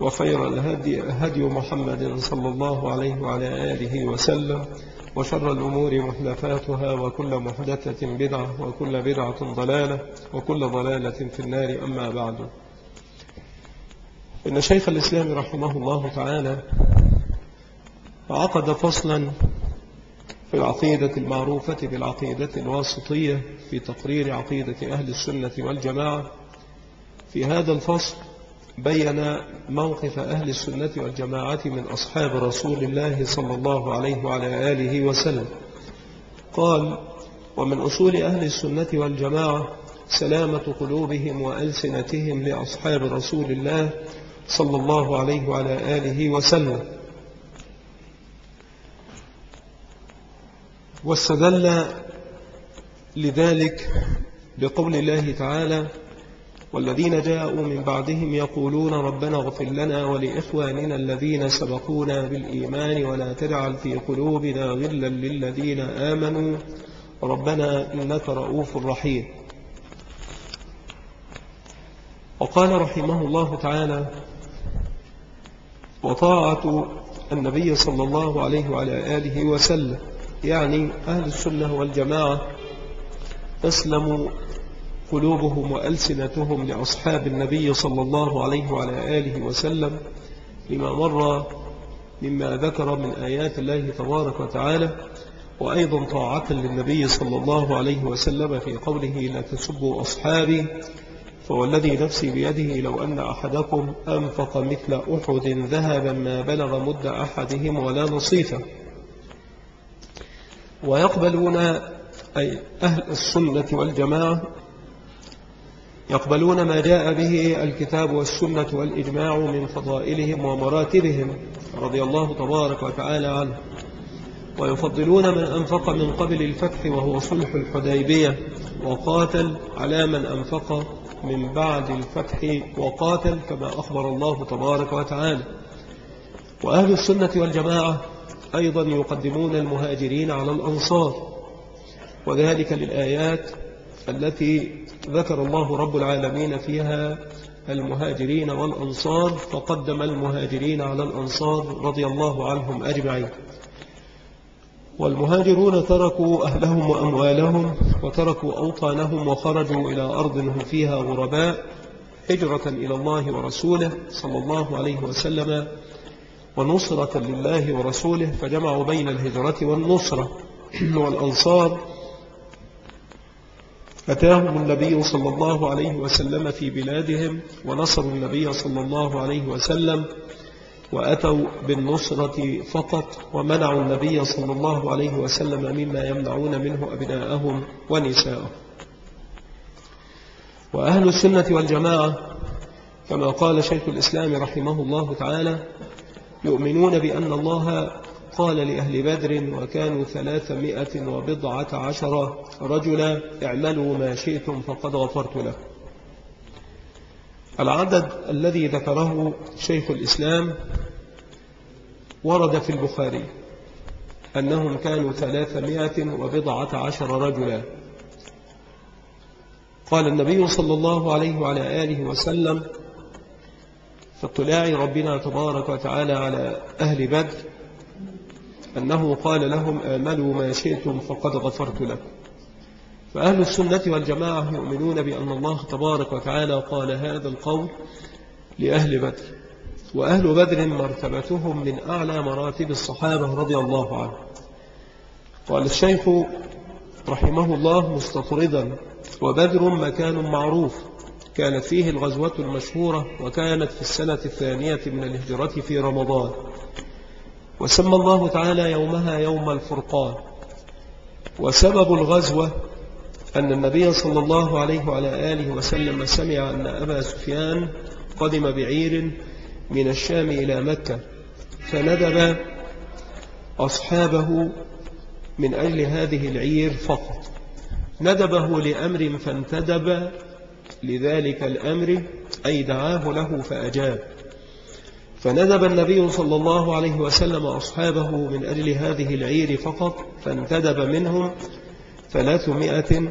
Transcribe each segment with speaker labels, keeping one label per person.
Speaker 1: وخير الهدي هدي محمد صلى الله عليه وعلى آله وسلم وشر الأمور محدثاتها وكل محدثة بدعة وكل بدعة ضلالة وكل ضلالة في النار أما بعد إن شيخ الإسلام رحمه الله تعالى عقد فصلا في العقيدة المعروفة بالعقيدة الواسطية في تقرير عقيدة أهل السنة والجماعة في هذا الفصل بين موقف أهل السنة والجماعة من أصحاب رسول الله صلى الله عليه وعلى آله وسلم قال ومن أصول أهل السنة والجماعة سلامة قلوبهم وألسنتهم لأصحاب رسول الله صلى الله عليه وعلى آله وسلم واستدل لذلك بقول الله تعالى والذين جاءوا من بعدهم يقولون ربنا اغفر لنا ولإخواننا الذين سبقونا بالإيمان ولا تجعل في قلوبنا غلا للذين آمنوا ربنا إنك رؤوف رحيم وقال رحمه الله تعالى وطاعة النبي صلى الله عليه وعلى آله وسلم يعني أهل السنة والجماعة أسلموا قلوبهم وألسنتهم لأصحاب النبي صلى الله عليه وعلى آله وسلم لما مر مما ذكر من آيات الله تبارك وتعالى وأيضا طاعة للنبي صلى الله عليه وسلم في قوله لا تسبوا أصحابي فوالذي نفسي بيده لو أن أحدكم أنفق مثل أحد ذهبا ما بلغ مد أحدهم ولا نصيفه ويقبلون أي أهل السنة والجماعة يقبلون ما جاء به الكتاب والسنة والإجماع من فضائلهم ومراتبهم رضي الله تبارك وتعالى عنه ويفضلون من أنفق من قبل الفتح وهو صلح الحديبية وقاتل على من أنفق من بعد الفتح وقاتل كما أخبر الله تبارك وتعالى وأهل السنة والجماعة أيضا يقدمون المهاجرين على الأنصار وذلك للآيات التي ذكر الله رب العالمين فيها المهاجرين والأنصار فقدم المهاجرين على الأنصار رضي الله عنهم أجمعين والمهاجرون تركوا أهلهم وأموالهم وتركوا أوطانهم وخرجوا إلى أرض هم فيها غرباء هجرة إلى الله ورسوله صلى الله عليه وسلم ونصرة لله ورسوله فجمعوا بين الهجرة والنصرة والأنصار أتاهم النبي صلى الله عليه وسلم في بلادهم ونصروا النبي صلى الله عليه وسلم وأتوا بالنصرة فقط ومنعوا النبي صلى الله عليه وسلم مما يمنعون منه أبناءهم ونساءهم وأهل السنة والجماعة كما قال شيخ الإسلام رحمه الله تعالى يؤمنون بأن الله قال لأهل بدر وكانوا ثلاثمائة وبضعة عشر رجلا اعملوا ما شئتم فقد غفرت له العدد الذي ذكره شيخ الإسلام ورد في البخاري أنهم كانوا ثلاثمائة وبضعة عشر رجلا قال النبي صلى الله عليه وعلى آله وسلم في اطلاع ربنا تبارك وتعالى على أهل بدر أنه قال لهم آملوا ما شئتم فقد غفرت لكم فأهل السنة والجماعة يؤمنون بأن الله تبارك وتعالى قال هذا القول لأهل بدر وأهل بدر مرتبتهم من أعلى مراتب الصحابة رضي الله عنه قال الشيخ رحمه الله مستطردا وبدر مكان معروف كانت فيه الغزوة المشهورة وكانت في السنة الثانية من الهجرة في رمضان وسمى الله تعالى يومها يوم الفرقان وسبب الغزوة أن النبي صلى الله عليه وعلى آله وسلم سمع أن أبا سفيان قدم بعير من الشام إلى مكة فندب أصحابه من أجل هذه العير فقط ندبه لأمر فانتدب لذلك الأمر أي دعاه له فأجاب فندب النبي صلى الله عليه وسلم أصحابه من أجل هذه العير فقط فانتدب منهم ثلاثمائة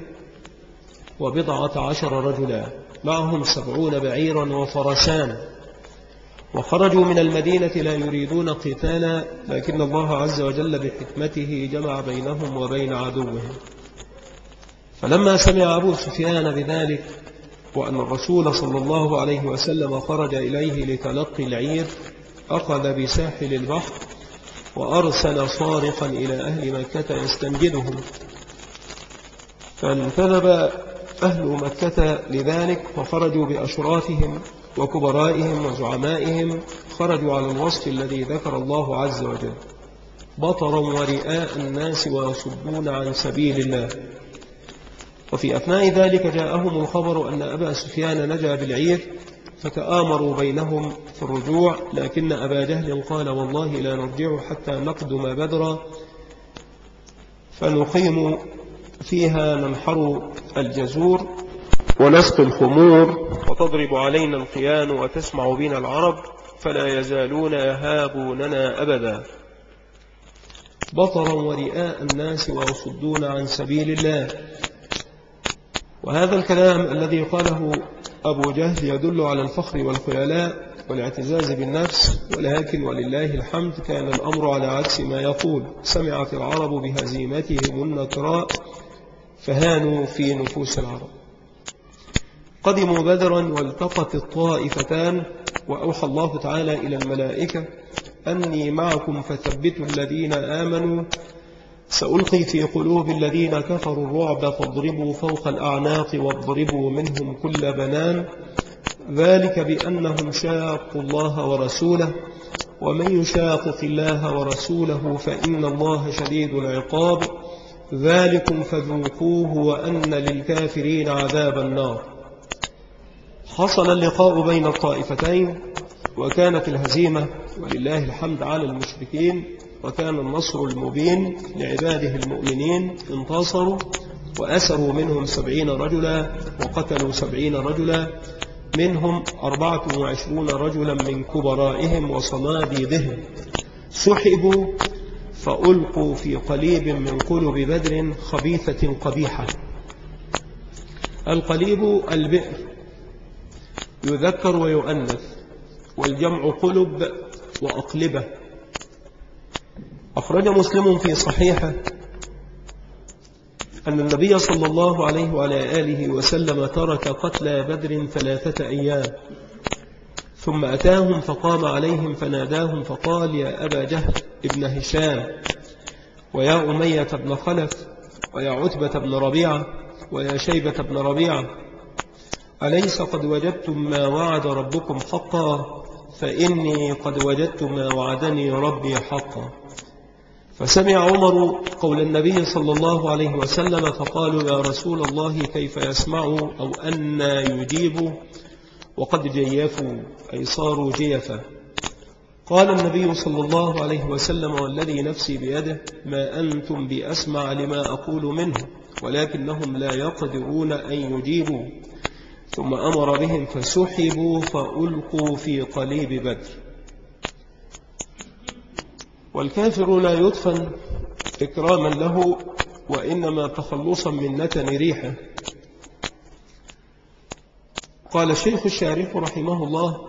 Speaker 1: وبضعة عشر رجلا معهم سبعون بعيرا وفرسان وخرجوا من المدينة لا يريدون قتالا لكن الله عز وجل بحكمته جمع بينهم وبين عدوهم فلما سمع أبو سفيان بذلك وأن الرسول صلى الله عليه وسلم خرج إليه لتلقي العير أخذ بساحل البحر وأرسل صارخا إلى أهل مكة يستنجدهم فانتذب أهل مكة لذلك فخرجوا بأشرافهم وكبرائهم وزعمائهم خرجوا على الوصف الذي ذكر الله عز وجل بطرا ورئاء الناس ويصدون عن سبيل الله وفي أثناء ذلك جاءهم الخبر أن أبا سفيان نجا بالعير فتآمروا بينهم في الرجوع لكن أبا جهل قال والله لا نرجع حتى نقدم بدرا فنقيم فيها ننحر الجزور ونسقي الخمور وتضرب علينا القيان وتسمع بنا العرب فلا يزالون يهابوننا أبدا بطرا ورئاء الناس ويصدون عن سبيل الله وهذا الكلام الذي قاله أبو جهل يدل على الفخر والخيلاء والاعتزاز بالنفس ولكن ولله الحمد كان الأمر على عكس ما يقول سمعت العرب بهزيمتهم النكراء فهانوا في نفوس العرب قدموا بدرا والتقت الطائفتان وأوحى الله تعالى إلى الملائكة أني معكم فثبتوا الذين آمنوا سألقي في قلوب الذين كفروا الرعب فاضربوا فوق الأعناق واضربوا منهم كل بنان ذلك بأنهم شاقوا الله ورسوله ومن يشاقق الله ورسوله فإن الله شديد العقاب ذلكم فذوقوه وأن للكافرين عذاب النار حصل اللقاء بين الطائفتين وكانت الهزيمة ولله الحمد على المشركين وكان النصر المبين لعباده المؤمنين انتصروا وأسروا منهم سبعين رجلا وقتلوا سبعين رجلا منهم أربعة وعشرون رجلا من كبرائهم وصناديدهم سحبوا فألقوا في قليب من قلب بدر خبيثة قبيحة القليب البئر يذكر ويؤنث والجمع قلب وأقلبة أخرج مسلم في صحيحه أن النبي صلى الله عليه وعلى آله وسلم ترك قتلى بدر ثلاثة أيام ثم أتاهم فقام عليهم فناداهم فقال يا أبا جهل ابن هشام ويا أمية بن خلف ويا عتبة بن ربيعة ويا شيبة بن ربيعة أليس قد وجدتم ما وعد ربكم حقا فإني قد وجدت ما وعدني ربي حقا فسمع عمر قول النبي صلى الله عليه وسلم فقالوا يا رسول الله كيف يسمع أو أن يجيب وقد جيفوا أي صاروا جيفا قال النبي صلى الله عليه وسلم والذي نفسي بيده ما أنتم بأسمع لما أقول منه ولكنهم لا يقدرون أن يجيبوا ثم أمر بهم فسحبوا فألقوا في قليب بدر والكافر لا يدفن إكراما له وإنما تخلصا من نتن ريحه قال الشيخ الشارح رحمه الله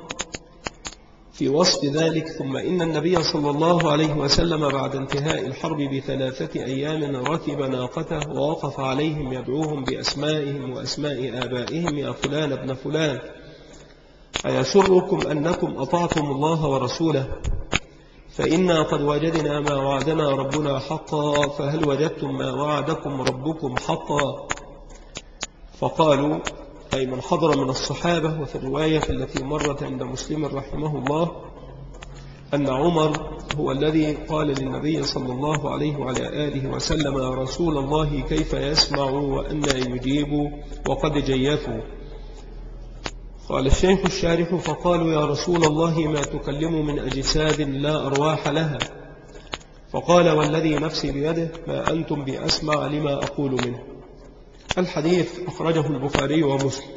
Speaker 1: في وصف ذلك ثم إن النبي صلى الله عليه وسلم بعد انتهاء الحرب بثلاثة أيام ركب ناقته ووقف عليهم يدعوهم بأسمائهم وأسماء آبائهم يا فلان ابن فلان أيسركم أنكم أطعتم الله ورسوله فإنا قد وجدنا ما وعدنا ربنا حقا فهل وجدتم ما وعدكم ربكم حقا فقالوا أي من حضر من الصحابة وفي الرواية التي مرت عند مسلم رحمه الله أن عمر هو الذي قال للنبي صلى الله عليه وعلى آله وسلم يا رسول الله كيف يسمع وأن يجيب وقد جيفوا قال الشيخ الشارح فقالوا يا رسول الله ما تكلم من أجساد لا أرواح لها فقال والذي نفسي بيده ما أنتم بأسمع لما أقول منه الحديث أخرجه البخاري ومسلم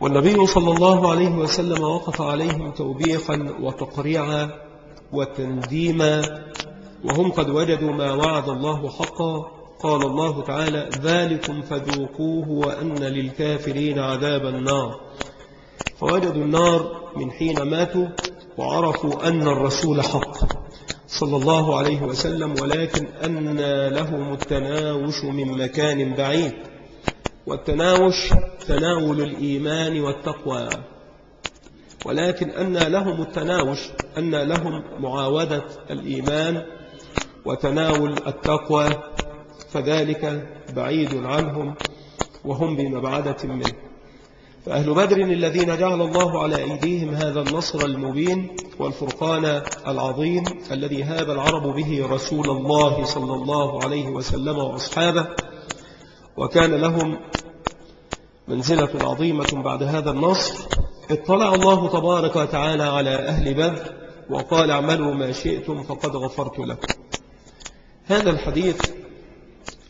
Speaker 1: والنبي صلى الله عليه وسلم وقف عليهم توبيخا وتقريعا وتنديما وهم قد وجدوا ما وعد الله حقا قال الله تعالى ذلكم فذوقوه وأن للكافرين عذاب النار فوجدوا النار من حين ماتوا وعرفوا أن الرسول حق صلى الله عليه وسلم ولكن أن لهم التناوش من مكان بعيد والتناوش تناول الإيمان والتقوى ولكن أن لهم التناوش أن لهم معاودة الإيمان وتناول التقوى فذلك بعيد عنهم وهم بمبعدة منه فأهل بدر الذين جعل الله على أيديهم هذا النصر المبين والفرقان العظيم الذي هاب العرب به رسول الله صلى الله عليه وسلم وأصحابه وكان لهم منزلة عظيمة بعد هذا النصر اطلع الله تبارك وتعالى على أهل بدر وقال اعملوا ما شئتم فقد غفرت لكم هذا الحديث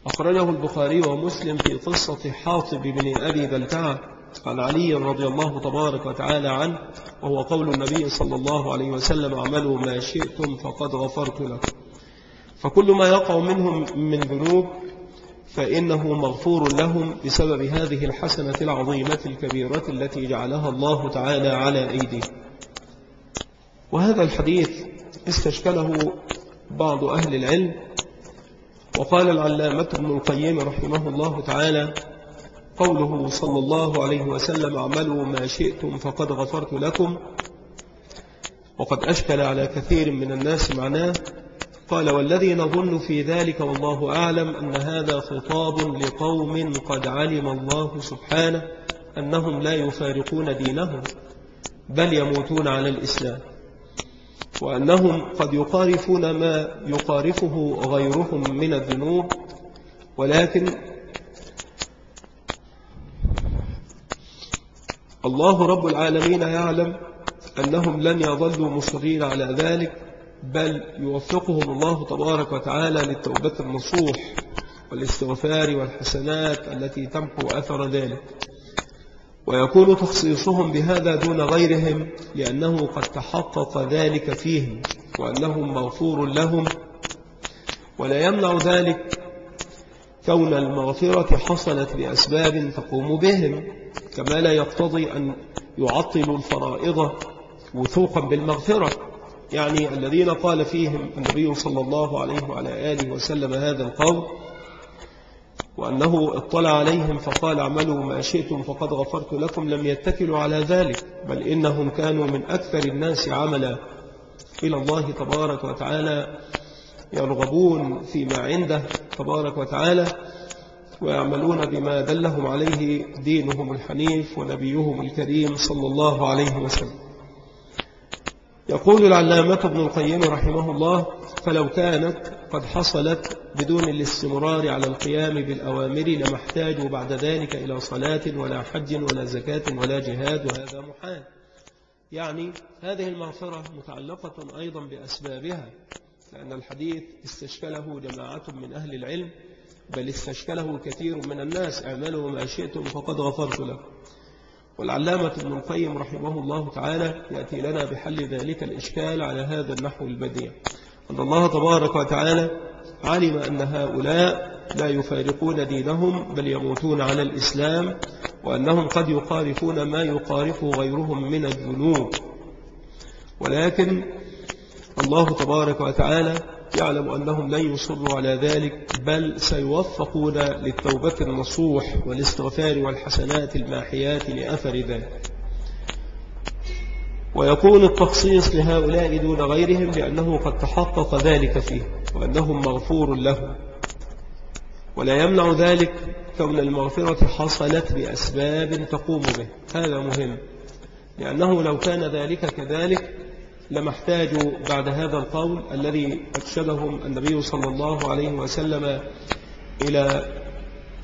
Speaker 1: أخرجه البخاري ومسلم في قصة حاطب بن أبي بلتعة عن علي رضي الله تبارك وتعالى عنه وهو قول النبي صلى الله عليه وسلم اعملوا ما شئتم فقد غفرت لكم فكل ما يقع منهم من ذنوب فإنه مغفور لهم بسبب هذه الحسنة العظيمة الكبيرة التي جعلها الله تعالى على أيدي وهذا الحديث استشكله بعض أهل العلم وقال العلامة ابن القيم رحمه الله تعالى قوله صلى الله عليه وسلم اعملوا ما شئتم فقد غفرت لكم وقد أشكل على كثير من الناس معناه قال والذي نظن في ذلك والله أعلم أن هذا خطاب لقوم قد علم الله سبحانه أنهم لا يفارقون دينهم بل يموتون على الإسلام وأنهم قد يقارفون ما يقارفه غيرهم من الذنوب ولكن الله رب العالمين يعلم أنهم لن يظلوا مصرين على ذلك بل يوفقهم الله تبارك وتعالى للتوبة النصوح والاستغفار والحسنات التي تمحو أثر ذلك ويكون تخصيصهم بهذا دون غيرهم لأنه قد تحقق ذلك فيهم وأنهم مغفور لهم ولا يمنع ذلك كون المغفرة حصلت بأسباب تقوم بهم كما لا يقتضي أن يعطلوا الفرائض وثوقا بالمغفرة يعني الذين قال فيهم النبي صلى الله عليه وعلى آله وسلم هذا القول وأنه اطلع عليهم فقال اعملوا ما شئتم فقد غفرت لكم لم يتكلوا على ذلك بل إنهم كانوا من أكثر الناس عملا إلى الله تبارك وتعالى يرغبون فيما عنده تبارك وتعالى ويعملون بما دلهم عليه دينهم الحنيف ونبيهم الكريم صلى الله عليه وسلم يقول العلامة ابن القيم رحمه الله فلو كانت قد حصلت بدون الاستمرار على القيام بالأوامر لما احتاجوا بعد ذلك إلى صلاة ولا حج ولا زكاة ولا جهاد وهذا محال يعني هذه المغفرة متعلقة أيضا بأسبابها لأن الحديث استشكله جماعة من أهل العلم بل استشكله كثير من الناس اعملوا ما شئتم فقد غفرت لكم والعلامة ابن القيم رحمه الله تعالى يأتي لنا بحل ذلك الإشكال على هذا النحو البديع أن الله تبارك وتعالى علم أن هؤلاء لا يفارقون دينهم بل يموتون على الإسلام وأنهم قد يقارفون ما يقارفه غيرهم من الذنوب ولكن الله تبارك وتعالى يعلم أنهم لن يصروا على ذلك بل سيوفقون للتوبة النصوح والاستغفار والحسنات الماحيات لأثر ذلك ويكون التخصيص لهؤلاء دون غيرهم لأنه قد تحقق ذلك فيه وأنهم مغفور له ولا يمنع ذلك كون المغفرة حصلت بأسباب تقوم به هذا مهم لأنه لو كان ذلك كذلك لما احتاجوا بعد هذا القول الذي أكشبهم النبي صلى الله عليه وسلم إلى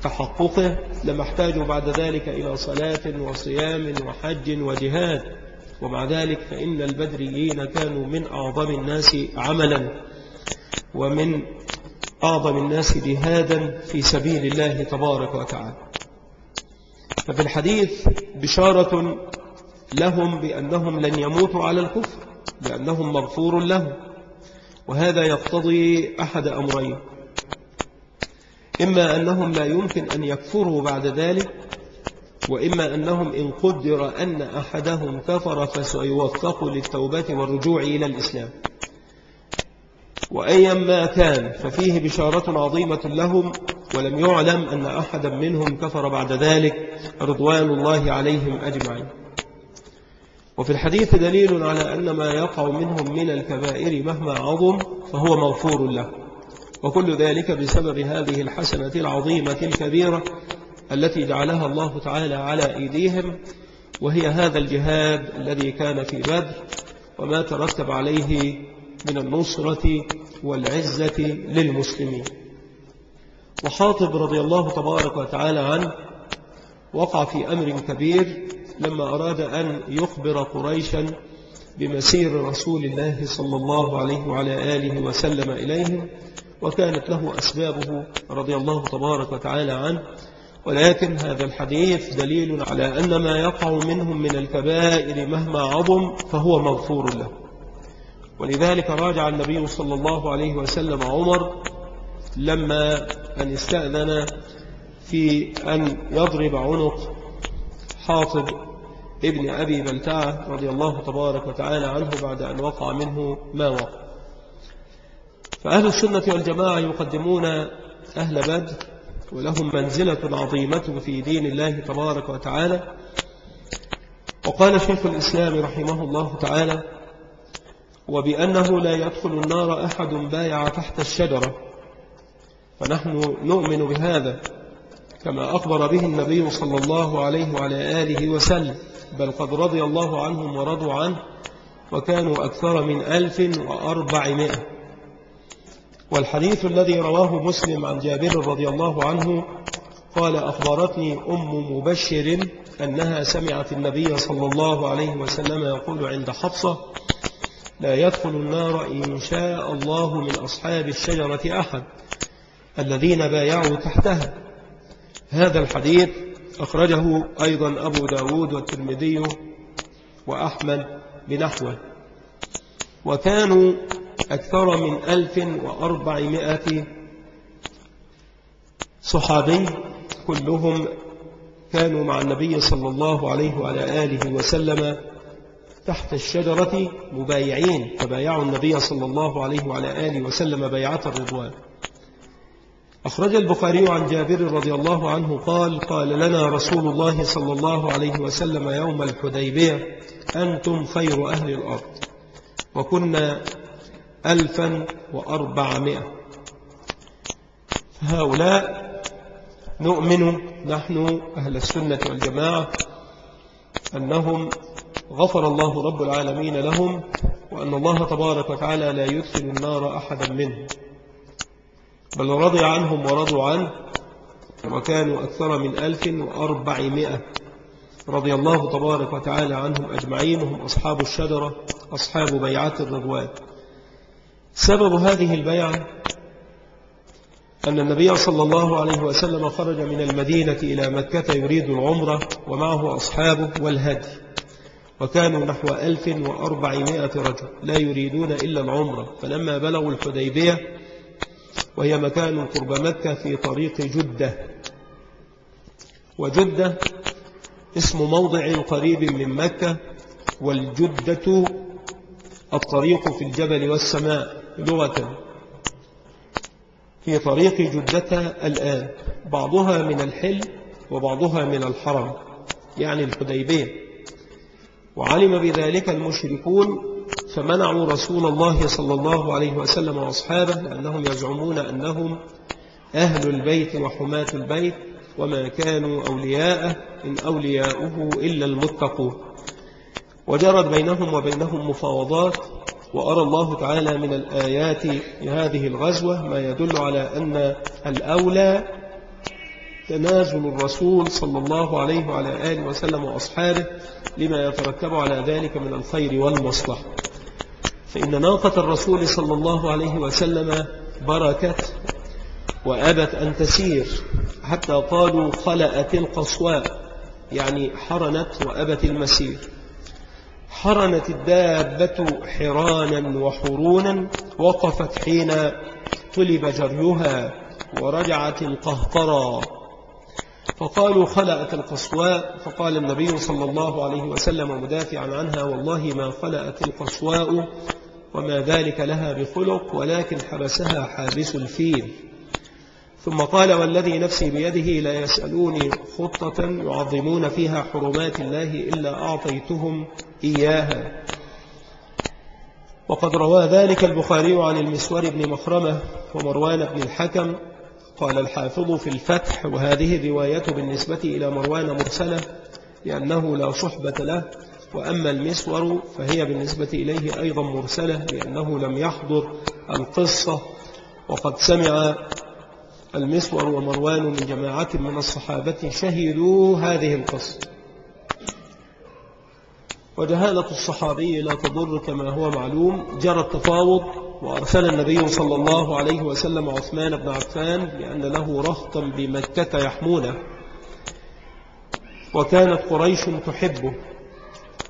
Speaker 1: تحققه لما احتاجوا بعد ذلك إلى صلاة وصيام وحج وجهاد ومع ذلك فإن البدريين كانوا من أعظم الناس عملا ومن أعظم الناس جهادا في سبيل الله تبارك وتعالى ففي الحديث بشارة لهم بأنهم لن يموتوا على الكفر لأنهم مغفور له وهذا يقتضي أحد أمرين إما أنهم لا يمكن أن يكفروا بعد ذلك وإما أنهم إن قدر أن أحدهم كفر فسيوفق للتوبة والرجوع إلى الإسلام وأيما كان ففيه بشارة عظيمة لهم ولم يعلم أن أحدا منهم كفر بعد ذلك رضوان الله عليهم أجمعين وفي الحديث دليل على أن ما يقع منهم من الكبائر مهما عظم فهو مغفور له وكل ذلك بسبب هذه الحسنة العظيمة الكبيرة التي جعلها الله تعالى على أيديهم وهي هذا الجهاد الذي كان في بدر وما ترتب عليه من النصرة والعزة للمسلمين وحاطب رضي الله تبارك وتعالى عنه وقع في أمر كبير لما أراد أن يخبر قريشا بمسير رسول الله صلى الله عليه وعلى آله وسلم إليهم وكانت له أسبابه رضي الله تبارك وتعالى عنه ولكن هذا الحديث دليل على أن ما يقع منهم من الكبائر مهما عظم فهو مغفور له ولذلك راجع النبي صلى الله عليه وسلم عمر لما أن استأذن في أن يضرب عنق حاطب ابن أبي بلتعة رضي الله تبارك وتعالى عنه بعد أن وقع منه ما وقع فأهل السنة والجماعة يقدمون أهل بدر ولهم منزلة عظيمة في دين الله تبارك وتعالى وقال شيخ الإسلام رحمه الله تعالى وبأنه لا يدخل النار أحد بايع تحت الشجرة فنحن نؤمن بهذا كما أخبر به النبي صلى الله عليه وعلى آله وسلم بل قد رضي الله عنهم ورضوا عنه وكانوا أكثر من ألف وأربعمائة والحديث الذي رواه مسلم عن جابر رضي الله عنه قال أخبرتني أم مبشر أنها سمعت النبي صلى الله عليه وسلم يقول عند حفصة لا يدخل النار إن شاء الله من أصحاب الشجرة أحد الذين بايعوا تحتها هذا الحديث أخرجه أيضا أبو داود والترمذي وأحمد بنحوه وكانوا أكثر من ألف وأربعمائة صحابي كلهم كانوا مع النبي صلى الله عليه وعلى آله وسلم تحت الشجرة مبايعين فبايعوا النبي صلى الله عليه وعلى آله وسلم بيعة الرضوان أخرج البخاري عن جابر رضي الله عنه قال قال لنا رسول الله صلى الله عليه وسلم يوم الحديبية أنتم خير أهل الأرض وكنا ألفا وأربعمائة هؤلاء نؤمن نحن أهل السنة والجماعة أنهم غفر الله رب العالمين لهم وأن الله تبارك وتعالى لا يدخل النار أحدا منهم بل رضي عنهم ورضوا عنه وكانوا أكثر من ألف وأربعمائة رضي الله تبارك وتعالى عنهم أجمعين هم أصحاب الشجرة أصحاب بيعات الرضوان سبب هذه البيعة أن النبي صلى الله عليه وسلم خرج من المدينة إلى مكة يريد العمرة ومعه أصحابه والهدي وكانوا نحو 1400 رجل لا يريدون إلا العمرة فلما بلغوا الحديبية وهي مكان قرب مكة في طريق جدة وجدة اسم موضع قريب من مكة والجدة الطريق في الجبل والسماء لغة في طريق جدة الآن بعضها من الحل وبعضها من الحرم يعني الحديبية وعلم بذلك المشركون فمنعوا رسول الله صلى الله عليه وسلم وأصحابه لأنهم يزعمون أنهم أهل البيت وحماة البيت وما كانوا أولياءه إن أولياؤه إلا المتقون وجرت بينهم وبينهم مفاوضات وأرى الله تعالى من الآيات لهذه الغزوة ما يدل على أن الأولى تنازل الرسول صلى الله عليه وعلى آله وسلم وأصحابه لما يترتب على ذلك من الخير والمصلحة فإن ناقة الرسول صلى الله عليه وسلم بركت وأبت أن تسير حتى قالوا خلأت القصواء يعني حرنت وأبت المسير حرنت الدابة حرانا وحرونا وقفت حين طلب جريها ورجعت القهقرى فقالوا خلأت القصواء فقال النبي صلى الله عليه وسلم مدافعا عنها والله ما خلأت القصواء وما ذلك لها بخلق ولكن حبسها حابس الفيل ثم قال والذي نفسي بيده لا يسألوني خطة يعظمون فيها حرمات الله إلا أعطيتهم إياها وقد روى ذلك البخاري عن المسور بن مخرمة ومروان بن الحكم قال الحافظ في الفتح وهذه الرواية بالنسبة إلى مروان مرسلة لأنه لا صحبة له وأما المسور فهي بالنسبة إليه أيضا مرسلة لأنه لم يحضر القصة وقد سمع المسور ومروان من جماعة من الصحابة شهدوا هذه القصة وجهالة الصحابي لا تضر كما هو معلوم جرى التفاوض وأرسل النبي صلى الله عليه وسلم عثمان بن عفان لأن له رهطا بمكة يحمونه وكانت قريش تحبه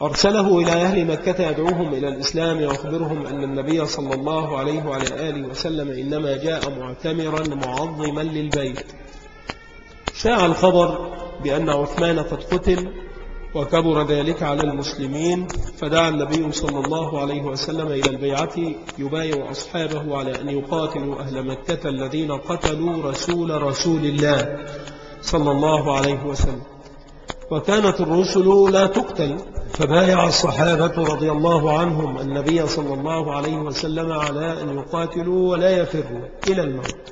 Speaker 1: أرسله إلى أهل مكة يدعوهم إلى الإسلام ويخبرهم أن النبي صلى الله عليه وعلى آله وسلم إنما جاء معتمرا معظما للبيت شاع الخبر بأن عثمان قد قتل وكبر ذلك على المسلمين فدعا النبي صلى الله عليه وسلم إلى البيعة يبايع أصحابه على أن يقاتلوا أهل مكة الذين قتلوا رسول رسول الله صلى الله عليه وسلم وكانت الرسل لا تقتل فبايع الصحابة رضي الله عنهم النبي صلى الله عليه وسلم على أن يقاتلوا ولا يفروا إلى الموت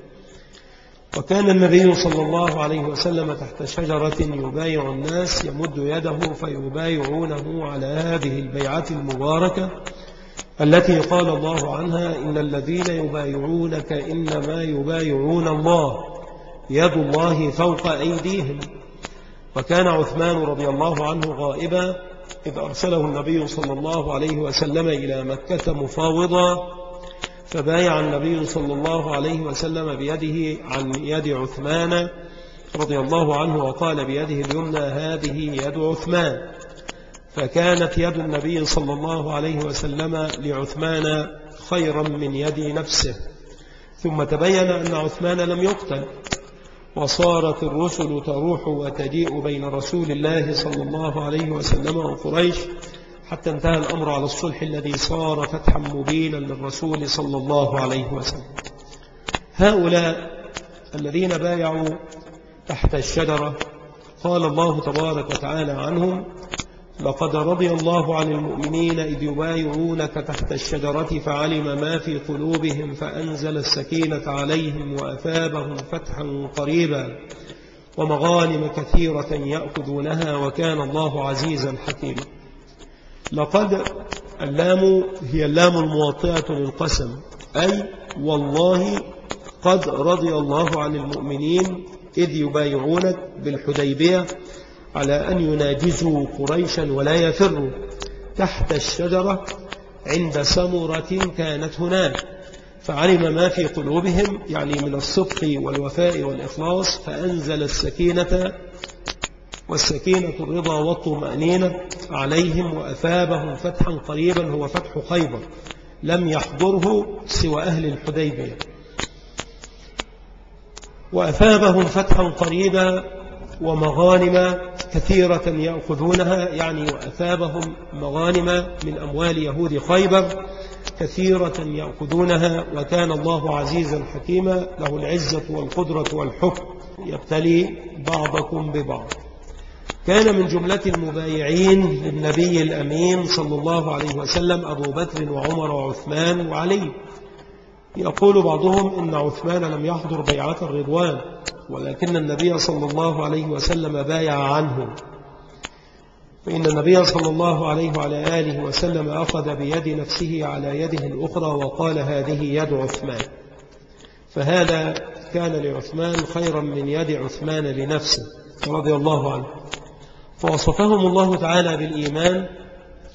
Speaker 1: وكان النبي صلى الله عليه وسلم تحت شجرة يبايع الناس يمد يده فيبايعونه على هذه البيعة المباركة التي قال الله عنها إن الذين يبايعونك إنما يبايعون الله يد الله فوق أيديهم وكان عثمان رضي الله عنه غائبا إذ أرسله النبي صلى الله عليه وسلم إلى مكة مفاوضا فبايع النبي صلى الله عليه وسلم بيده عن يد عثمان رضي الله عنه وقال بيده اليمنى هذه يد عثمان فكانت يد النبي صلى الله عليه وسلم لعثمان خيرا من يد نفسه ثم تبين أن عثمان لم يقتل وصارت الرسل تروح وتجيء بين رسول الله صلى الله عليه وسلم وقريش حتى انتهى الأمر على الصلح الذي صار فتحا مبينا للرسول صلى الله عليه وسلم هؤلاء الذين بايعوا تحت الشجرة قال الله تبارك وتعالى عنهم لقد رضي الله عن المؤمنين إذ يبايعونك تحت الشجرة فعلم ما في قلوبهم فأنزل السكينة عليهم وأثابهم فتحا قريبا ومغانم كثيرة يأخذونها وكان الله عزيزا حكيما لقد اللام هي اللام المواطئة للقسم أي والله قد رضي الله عن المؤمنين إذ يبايعونك بالحديبية على أن يناجزوا قريشا ولا يفروا تحت الشجرة عند سمرة كانت هناك فعلم ما في قلوبهم يعني من الصدق والوفاء والإخلاص فأنزل السكينة والسكينة الرضا والطمأنينة عليهم وأثابهم فتحا قريبا هو فتح خيبر لم يحضره سوى أهل الحديبية وأثابهم فتحا قريبا ومغانم كثيرة يأخذونها يعني وأثابهم مغانم من أموال يهود خيبر كثيرة يأخذونها وكان الله عزيزا حكيما له العزة والقدرة والحكم يبتلي بعضكم ببعض كان من جملة المبايعين للنبي الأمين صلى الله عليه وسلم أبو بكر وعمر وعثمان وعلي يقول بعضهم إن عثمان لم يحضر بيعة الرضوان ولكن النبي صلى الله عليه وسلم بايع عنه فإن النبي صلى الله عليه وعلى آله وسلم أخذ بيد نفسه على يده الأخرى وقال هذه يد عثمان فهذا كان لعثمان خيرا من يد عثمان لنفسه رضي الله عنه فوصفهم الله تعالى بالإيمان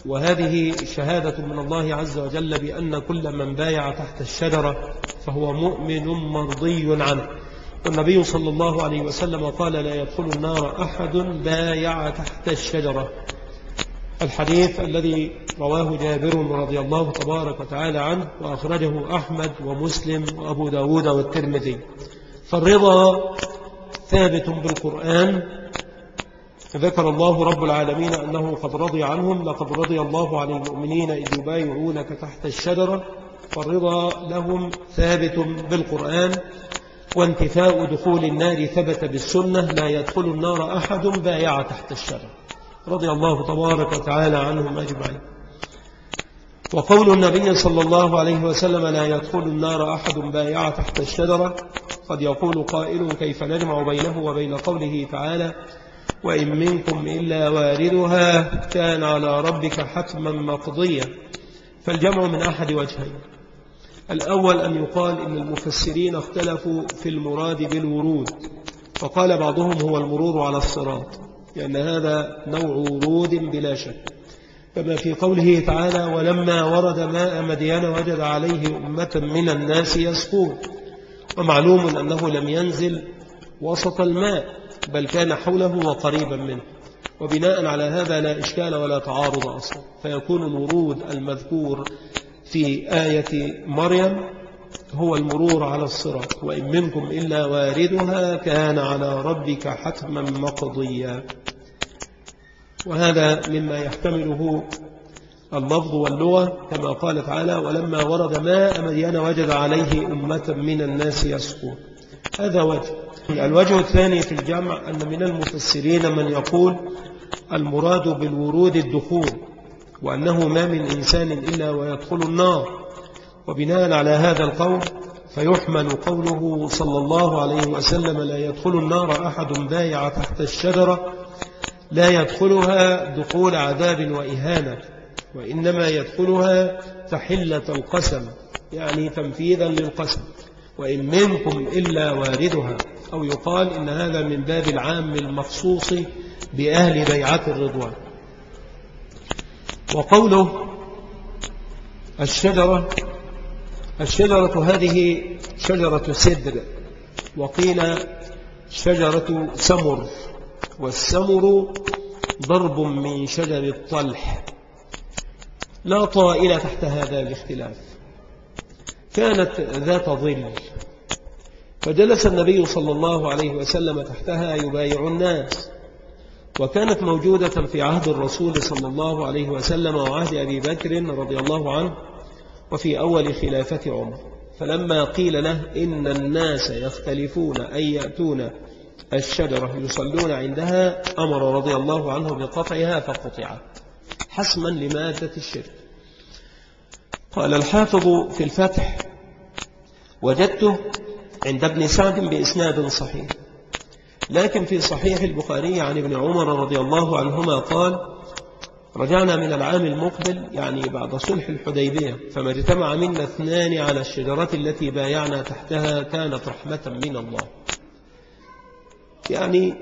Speaker 1: وهذه شهادة من الله عز وجل بأن كل من بايع تحت الشجرة فهو مؤمن مرضي عنه والنبي صلى الله عليه وسلم قال لا يدخل النار أحد بايع تحت الشجرة الحديث الذي رواه جابر رضي الله تبارك وتعالى عنه وأخرجه أحمد ومسلم وأبو داود والترمذي فالرضا ثابت بالقرآن فذكر الله رب العالمين أنه قد رضي عنهم لقد رضي الله عن المؤمنين إذ يبايعونك تحت الشجرة فالرضا لهم ثابت بالقرآن وانتفاء دخول النار ثبت بالسنة لا يدخل النار أحد بايع تحت الشجرة رضي الله تبارك وتعالى عنهم أجمعين وقول النبي صلى الله عليه وسلم لا يدخل النار أحد بايع تحت الشجرة قد يقول قائل كيف نجمع بينه وبين قوله تعالى وإن منكم إلا واردها كان على ربك حتما مقضيا فالجمع من أحد وجهين الأول أن يقال إن المفسرين اختلفوا في المراد بالورود فقال بعضهم هو المرور على الصراط لأن هذا نوع ورود بلا شك كما في قوله تعالى ولما ورد ماء مدين وجد عليه أمة من الناس يسقون ومعلوم أنه لم ينزل وسط الماء بل كان حوله وقريبا منه وبناء على هذا لا إشكال ولا تعارض أصلا فيكون الورود المذكور في آية مريم هو المرور على الصراط وإن منكم إلا واردها كان على ربك حتما مقضيا وهذا مما يحتمله اللفظ واللغة كما قال تعالى ولما ورد ماء مدين وجد عليه أمة من الناس يسكون هذا وجه الوجه الثاني في الجمع أن من المفسرين من يقول المراد بالورود الدخول وأنه ما من إنسان إلا ويدخل النار وبناء على هذا القول فيحمل قوله صلى الله عليه وسلم لا يدخل النار أحد بايع تحت الشجرة لا يدخلها دخول عذاب وإهانة وإنما يدخلها تحلة القسم يعني تنفيذا للقسم وإن منكم إلا واردها أو يقال إن هذا من باب العام المخصوص بأهل بيعة الرضوان وقوله الشجرة الشجرة هذه شجرة سدر وقيل شجرة سمر والسمر ضرب من شجر الطلح لا طائل تحت هذا الاختلاف كانت ذات ظل فجلس النبي صلى الله عليه وسلم تحتها يبايع الناس وكانت موجودة في عهد الرسول صلى الله عليه وسلم وعهد أبي بكر رضي الله عنه وفي أول خلافة عمر فلما قيل له إن الناس يختلفون أن يأتون الشجرة يصلون عندها أمر رضي الله عنه بقطعها فقطعت حسما لمادة الشرك قال الحافظ في الفتح وجدته عند ابن سعد بإسناد صحيح لكن في صحيح البخاري عن ابن عمر رضي الله عنهما قال رجعنا من العام المقبل يعني بعد صلح الحديبية فما اجتمع منا اثنان على الشجرة التي بايعنا تحتها كانت رحمة من الله يعني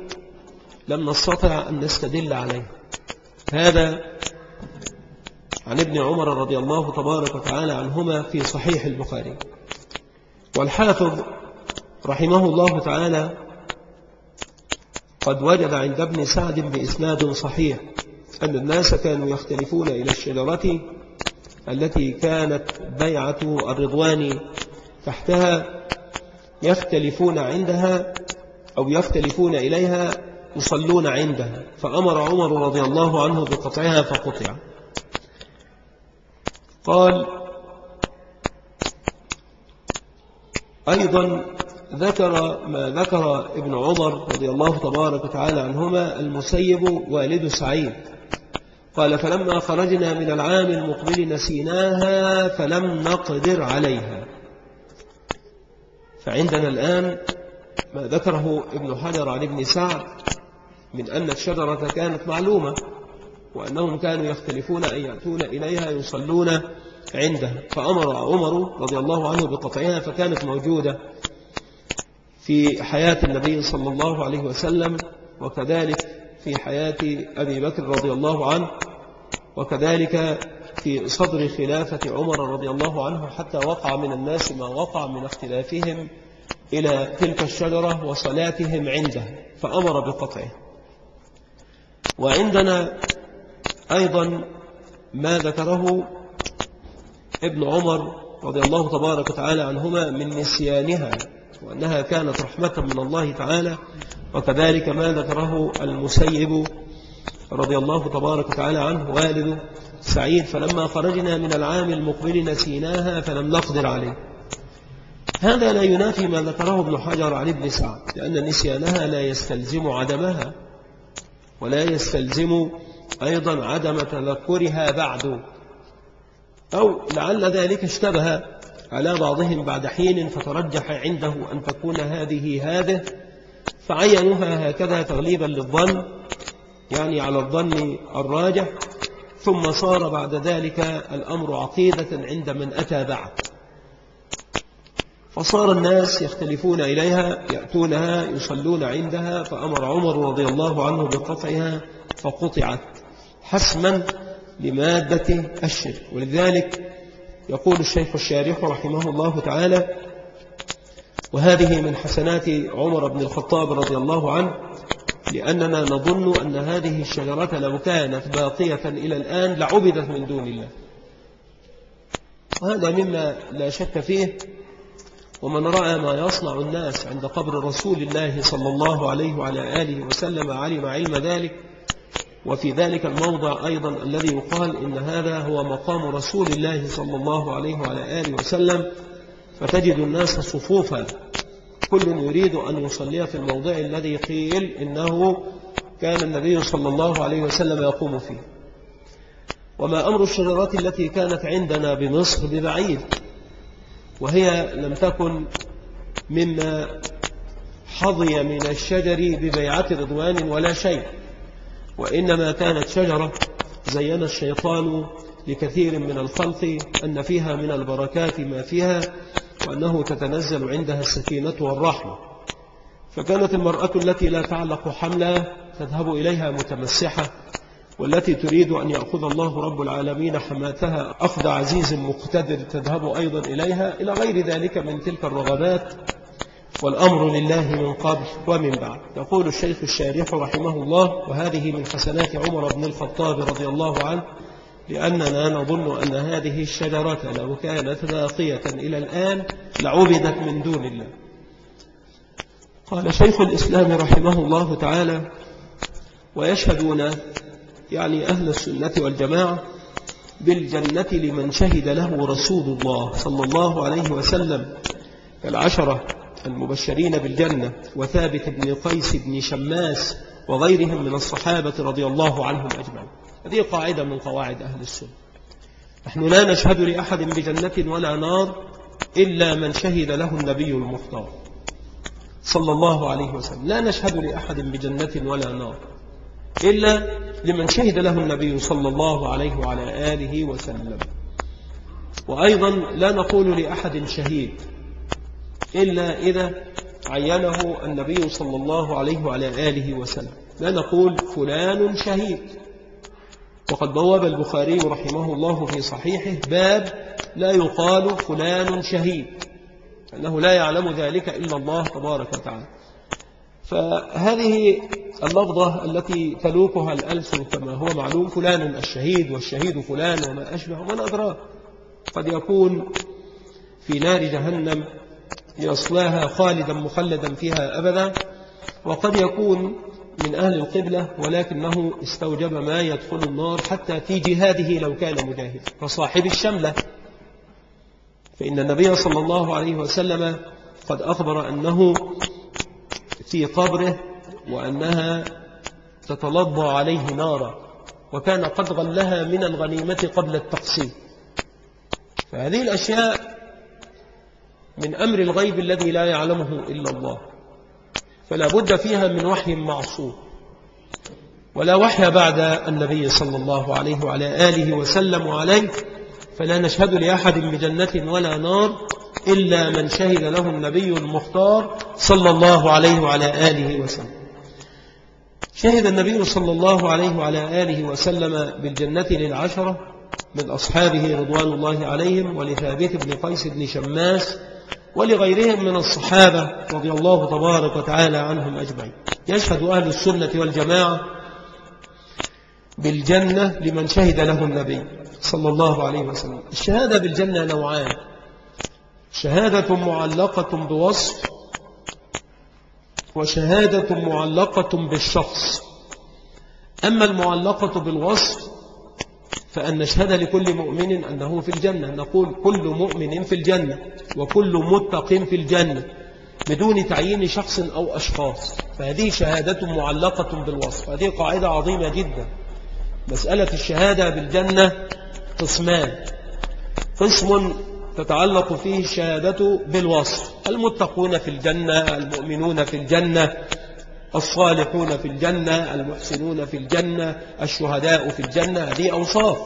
Speaker 1: لم نستطع أن نستدل عليه هذا عن ابن عمر رضي الله تبارك وتعالى عنهما في صحيح البخاري والحافظ رحمه الله تعالى قد وجد عند ابن سعد بإسناد صحيح أن الناس كانوا يختلفون إلى الشجرة التي كانت بيعة الرضوان تحتها يختلفون عندها أو يختلفون إليها يصلون عندها فأمر عمر رضي الله عنه بقطعها فقطع قال أيضا ذكر ما ذكر ابن عمر رضي الله تبارك وتعالى عنهما المسيب والد سعيد قال فلما خرجنا من العام المقبل نسيناها فلم نقدر عليها فعندنا الآن ما ذكره ابن حجر عن ابن سعد من أن الشجرة كانت معلومة وأنهم كانوا يختلفون أن يأتون إليها يصلون عندها فأمر عمر رضي الله عنه بقطعها فكانت موجودة في حياة النبي صلى الله عليه وسلم وكذلك في حياة أبي بكر رضي الله عنه وكذلك في صدر خلافة عمر رضي الله عنه حتى وقع من الناس ما وقع من اختلافهم إلى تلك الشجرة وصلاتهم عنده فأمر بقطعه وعندنا أيضا ما ذكره ابن عمر رضي الله تبارك وتعالى عنهما من نسيانها وأنها كانت رحمة من الله تعالى وكذلك ما ذكره المسيب رضي الله تبارك وتعالى عنه والده سعيد فلما خرجنا من العام المقبل نسيناها فلم نقدر عليه هذا لا ينافي ما ذكره ابن حجر عن ابن سعد لأن نسيانها لا يستلزم عدمها ولا يستلزم أيضا عدم تذكرها بعد أو لعل ذلك اشتبه على بعضهم بعد حين فترجح عنده أن تكون هذه هذه فعينها هكذا تغليبا للظن يعني على الظن الراجح ثم صار بعد ذلك الأمر عقيدة عند من أتى بعد فصار الناس يختلفون إليها يأتونها يصلون عندها فأمر عمر رضي الله عنه بقطعها فقطعت حسما لمادة الشرك ولذلك يقول الشيخ الشارح رحمه الله تعالى وهذه من حسنات عمر بن الخطاب رضي الله عنه لأننا نظن أن هذه الشجرة لو كانت باقية إلى الآن لعبدت من دون الله وهذا مما لا شك فيه ومن رأى ما يصنع الناس عند قبر رسول الله صلى الله عليه وعلى آله وسلم علم علم ذلك وفي ذلك الموضع أيضا الذي يقال إن هذا هو مقام رسول الله صلى الله عليه وعلى آله وسلم فتجد الناس صفوفا كل يريد أن يصلي في الموضع الذي قيل إنه كان النبي صلى الله عليه وسلم يقوم فيه وما أمر الشجرات التي كانت عندنا بمصر ببعيد وهي لم تكن مما حظي من الشجر ببيعة رضوان ولا شيء وإنما كانت شجرة زين الشيطان لكثير من الخلق أن فيها من البركات ما فيها وأنه تتنزل عندها السكينة والرحمة فكانت المرأة التي لا تعلق حملها تذهب إليها متمسحة والتي تريد أن يأخذ الله رب العالمين حماتها أخذ عزيز مقتدر تذهب أيضا إليها إلى غير ذلك من تلك الرغبات والأمر لله من قبل ومن بعد يقول الشيخ الشارح رحمه الله وهذه من حسنات عمر بن الخطاب رضي الله عنه لأننا نظن أن هذه الشجرة لو كانت باقية إلى الآن لعبدت من دون الله قال شيخ الإسلام رحمه الله تعالى ويشهدون يعني أهل السنة والجماعة بالجنة لمن شهد له رسول الله صلى الله عليه وسلم العشرة المبشرين بالجنة وثابت بن قيس بن شماس وغيرهم من الصحابة رضي الله عنهم أجمعين هذه قاعدة من قواعد أهل السنة نحن لا نشهد لأحد بجنة ولا نار إلا من شهد له النبي المختار صلى الله عليه وسلم لا نشهد لأحد بجنة ولا نار إلا لمن شهد له النبي صلى الله عليه وعلى آله وسلم وأيضا لا نقول لأحد شهيد إلا إذا عينه النبي صلى الله عليه وعلى آله وسلم لا نقول فلان شهيد وقد بواب البخاري رحمه الله في صحيحه باب لا يقال فلان شهيد أنه لا يعلم ذلك إلا الله تبارك وتعالى فهذه اللفظة التي تلوكها الألف كما هو معلوم فلان الشهيد والشهيد فلان وما أشبه من أدراه قد يكون في نار جهنم يصلاها خالدا مخلدا فيها أبدا وقد يكون من أهل القبلة ولكنه استوجب ما يدخل النار حتى في جهاده لو كان مجاهد فصاحب الشملة فإن النبي صلى الله عليه وسلم قد أخبر أنه في قبره وأنها تتلظى عليه نارا وكان قد غلها من الغنيمة قبل التقسيم فهذه الأشياء من أمر الغيب الذي لا يعلمه إلا الله فلا بد فيها من وحي معصوم ولا وحي بعد النبي صلى الله عليه وعلى آله وسلم عليه فلا نشهد لأحد بجنة ولا نار إلا من شهد له النبي المختار صلى الله عليه وعلى آله وسلم شهد النبي صلى الله عليه وعلى آله وسلم بالجنة للعشرة من أصحابه رضوان الله عليهم ولثابت بن قيس بن شماس ولغيرهم من الصحابة رضي الله تبارك وتعالى عنهم أجمعين يشهد أهل السنة والجماعة بالجنة لمن شهد له النبي صلى الله عليه وسلم الشهادة بالجنة نوعان شهادة معلقة بوصف وشهادة معلقة بالشخص أما المعلقة بالوصف فأن نشهد لكل مؤمن أنه في الجنة نقول كل مؤمن في الجنة وكل متق في الجنة بدون تعيين شخص أو أشخاص فهذه شهادة معلقة بالوصف هذه قاعدة عظيمة جدا مسألة الشهادة بالجنة قسمان قسم تتعلق فيه الشهادة بالوصف المتقون في الجنة المؤمنون في الجنة الصالحون في الجنة المحسنون في الجنة الشهداء في الجنة هذه أوصاف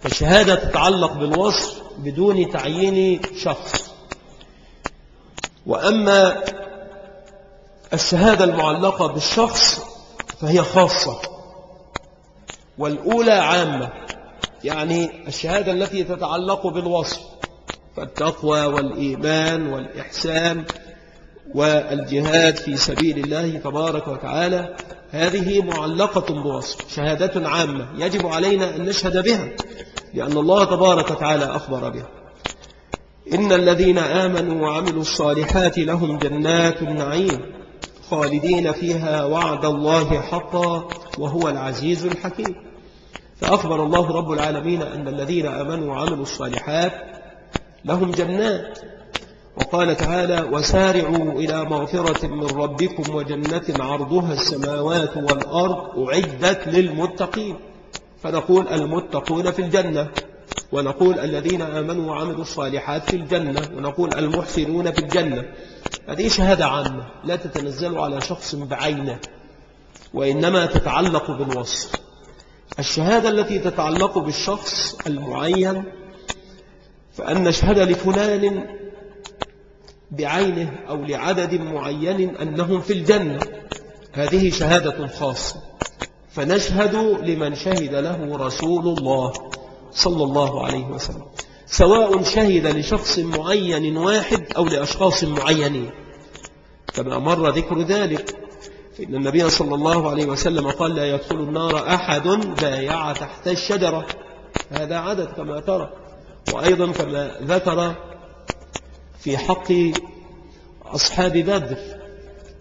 Speaker 1: فالشهادة تتعلق بالوصف بدون تعيين شخص وأما الشهادة المعلقة بالشخص فهي خاصة والأولى عامة يعني الشهادة التي تتعلق بالوصف فالتقوى والإيمان والإحسان والجهاد في سبيل الله تبارك وتعالى هذه معلقة بوصف شهادة عامة يجب علينا أن نشهد بها لأن الله تبارك وتعالى أخبر بها إن الذين آمنوا وعملوا الصالحات لهم جنات النعيم خالدين فيها وعد الله حقا وهو العزيز الحكيم فأخبر الله رب العالمين أن الذين آمنوا وعملوا الصالحات لهم جنات وقال تعالى وسارعوا إلى مغفرة من ربكم وجنة عرضها السماوات والأرض أعدت للمتقين فنقول المتقون في الجنة ونقول الذين آمنوا وعملوا الصالحات في الجنة ونقول المحسنون في الجنة هذه شهادة عامة لا تتنزل على شخص بعينه وإنما تتعلق بالوصف الشهادة التي تتعلق بالشخص المعين فأن نشهد لفلان بعينه أو لعدد معين أنهم في الجنة هذه شهادة خاصة فنشهد لمن شهد له رسول الله صلى الله عليه وسلم سواء شهد لشخص معين واحد أو لأشخاص معينين كما مر ذكر ذلك فإن النبي صلى الله عليه وسلم قال لا يدخل النار أحد بايع تحت الشجرة هذا عدد كما ترى وأيضا كما ذكر في حق أصحاب بدر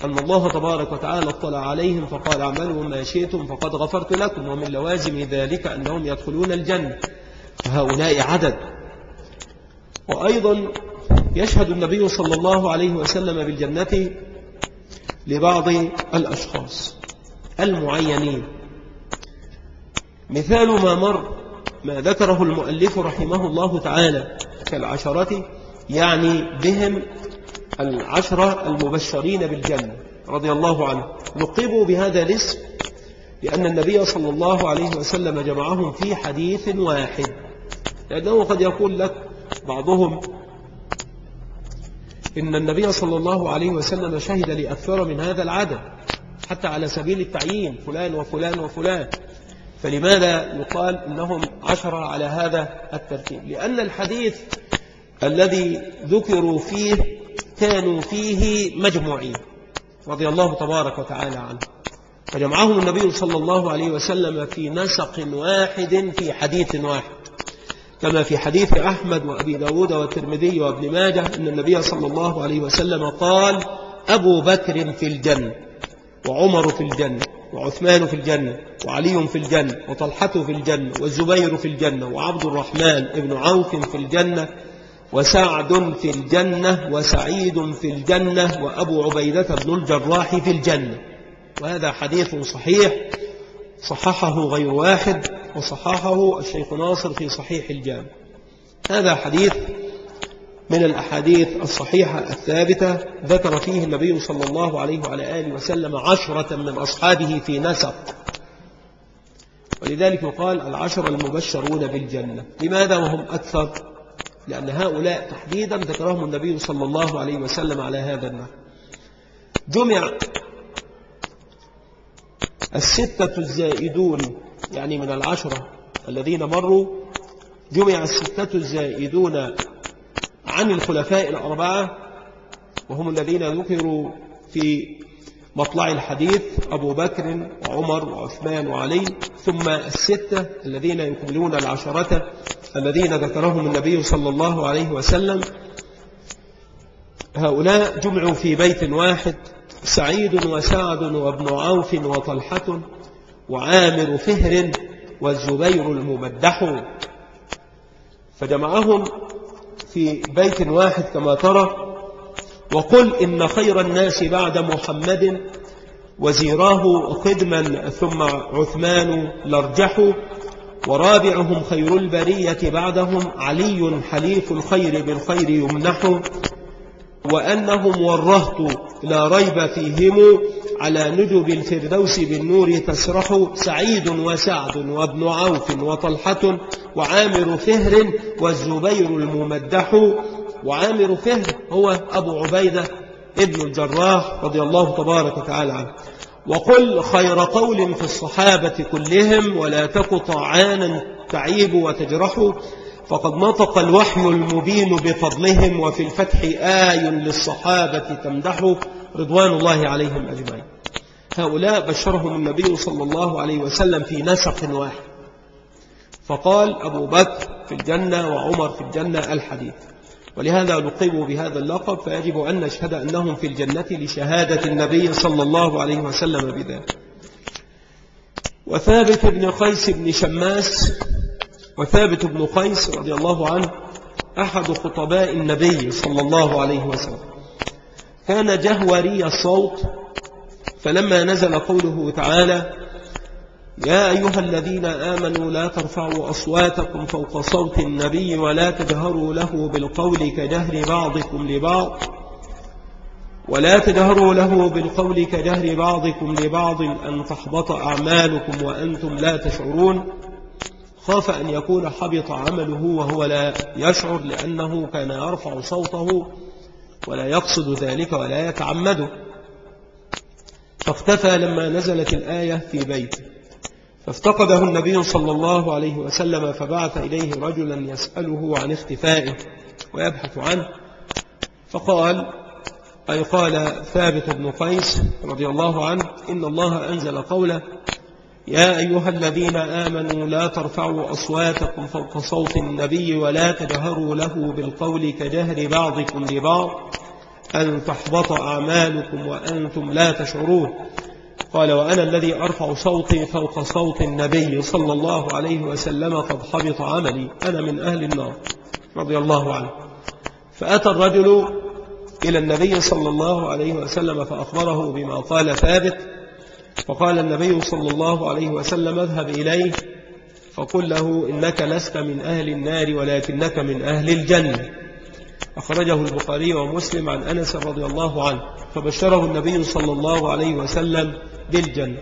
Speaker 1: أن الله تبارك وتعالى اطلع عليهم فقال اعملوا ما شئتم فقد غفرت لكم ومن لوازم ذلك أنهم يدخلون الجنة فهؤلاء عدد وأيضا يشهد النبي صلى الله عليه وسلم بالجنة لبعض الأشخاص المعينين مثال ما مر ما ذكره المؤلف رحمه الله تعالى كالعشرة يعني بهم العشرة المبشرين بالجنة رضي الله عنه لقبوا بهذا الاسم لأن النبي صلى الله عليه وسلم جمعهم في حديث واحد لأنه قد يقول لك بعضهم إن النبي صلى الله عليه وسلم شهد لأكثر من هذا العدد حتى على سبيل التعيين فلان وفلان وفلان فلماذا يقال إنهم عشرة على هذا الترتيب لأن الحديث الذي ذكروا فيه كانوا فيه مجموعين رضي الله تبارك وتعالى عنه فجمعهم النبي صلى الله عليه وسلم في نسق واحد في حديث واحد كما في حديث أحمد وأبي داود والترمذي وابن ماجه أن النبي صلى الله عليه وسلم قال أبو بكر في الجنة وعمر في الجنة وعثمان في الجنة وعلي في الجنة وطلحة في الجنة والزبير في الجنة وعبد الرحمن ابن عوف في الجنة وسعد في الجنة وسعيد في الجنة وأبو عبيدة بن الجراح في الجنة وهذا حديث صحيح صححه غير واحد وصححه الشيخ ناصر في صحيح الجامع هذا حديث من الأحاديث الصحيحة الثابتة ذكر فيه النبي صلى الله عليه وعلى آله وسلم عشرة من أصحابه في نسق ولذلك يقال العشر المبشرون بالجنة لماذا وهم أكثر لأن هؤلاء تحديدا ذكرهم النبي صلى الله عليه وسلم على هذا النحو جمع الستة الزائدون يعني من العشرة الذين مروا جمع الستة الزائدون عن الخلفاء الأربعة وهم الذين ذكروا في مطلع الحديث أبو بكر وعمر وعثمان وعلي ثم الستة الذين يكملون العشرة الذين ذكرهم النبي صلى الله عليه وسلم هؤلاء جمعوا في بيت واحد سعيد وسعد وابن عوف وطلحة وعامر فهر والزبير الممدح فجمعهم في بيت واحد كما ترى وقل إن خير الناس بعد محمد وزيراه قدما ثم عثمان لارجحوا ورابعهم خير البرية بعدهم علي حليف الخير بالخير يمنح وأنهم والرهط لا ريب فيهم على نجب الفردوس بالنور تسرح سعيد وسعد وابن عوف وطلحة وعامر فهر والزبير الممدح وعامر فهر هو أبو عبيدة ابن الجراح رضي الله تبارك وتعالى عنه وقل خير قول في الصحابة كلهم ولا تك طعانا تعيب وتجرح فقد نطق الوحي المبين بفضلهم وفي الفتح آي للصحابة تمدح رضوان الله عليهم أجمعين هؤلاء بشرهم النبي صلى الله عليه وسلم في نسق واحد فقال أبو بكر في الجنة وعمر في الجنة الحديث ولهذا لقبوا بهذا اللقب فيجب أن نشهد أنهم في الجنة لشهادة النبي صلى الله عليه وسلم بذلك وثابت بن قيس بن شماس وثابت بن قيس رضي الله عنه أحد خطباء النبي صلى الله عليه وسلم كان جهوري الصوت فلما نزل قوله تعالى يا أيها الذين آمنوا لا ترفعوا أصواتكم فوق صوت النبي ولا تجهروا له بالقول كجهر بعضكم لبعض ولا تجهروا له بالقول كجهر بعضكم لبعض أن تحبط أعمالكم وأنتم لا تشعرون خاف أن يكون حبط عمله وهو لا يشعر لأنه كان يرفع صوته ولا يقصد ذلك ولا يتعمده فاختفى لما نزلت الآية في بيته فافتقده النبي صلى الله عليه وسلم فبعث إليه رجلا يسأله عن اختفائه ويبحث عنه فقال أي قال ثابت بن قيس رضي الله عنه إن الله أنزل قوله يا أيها الذين آمنوا لا ترفعوا أصواتكم فوق صوت النبي ولا تجهروا له بالقول كجهر بعضكم لبعض أن تحبط أعمالكم وأنتم لا تشعرون قال وأنا الذي أرفع صوتي فوق صوت النبي صلى الله عليه وسلم قد حبط عملي أنا من أهل النار رضي الله عنه فأتى الرجل إلى النبي صلى الله عليه وسلم فأخبره بما قال ثابت فقال النبي صلى الله عليه وسلم اذهب إليه فقل له إنك لست من أهل النار ولكنك من أهل الجنة أخرجه البخاري ومسلم عن أنس رضي الله عنه فبشره النبي صلى الله عليه وسلم بالجنة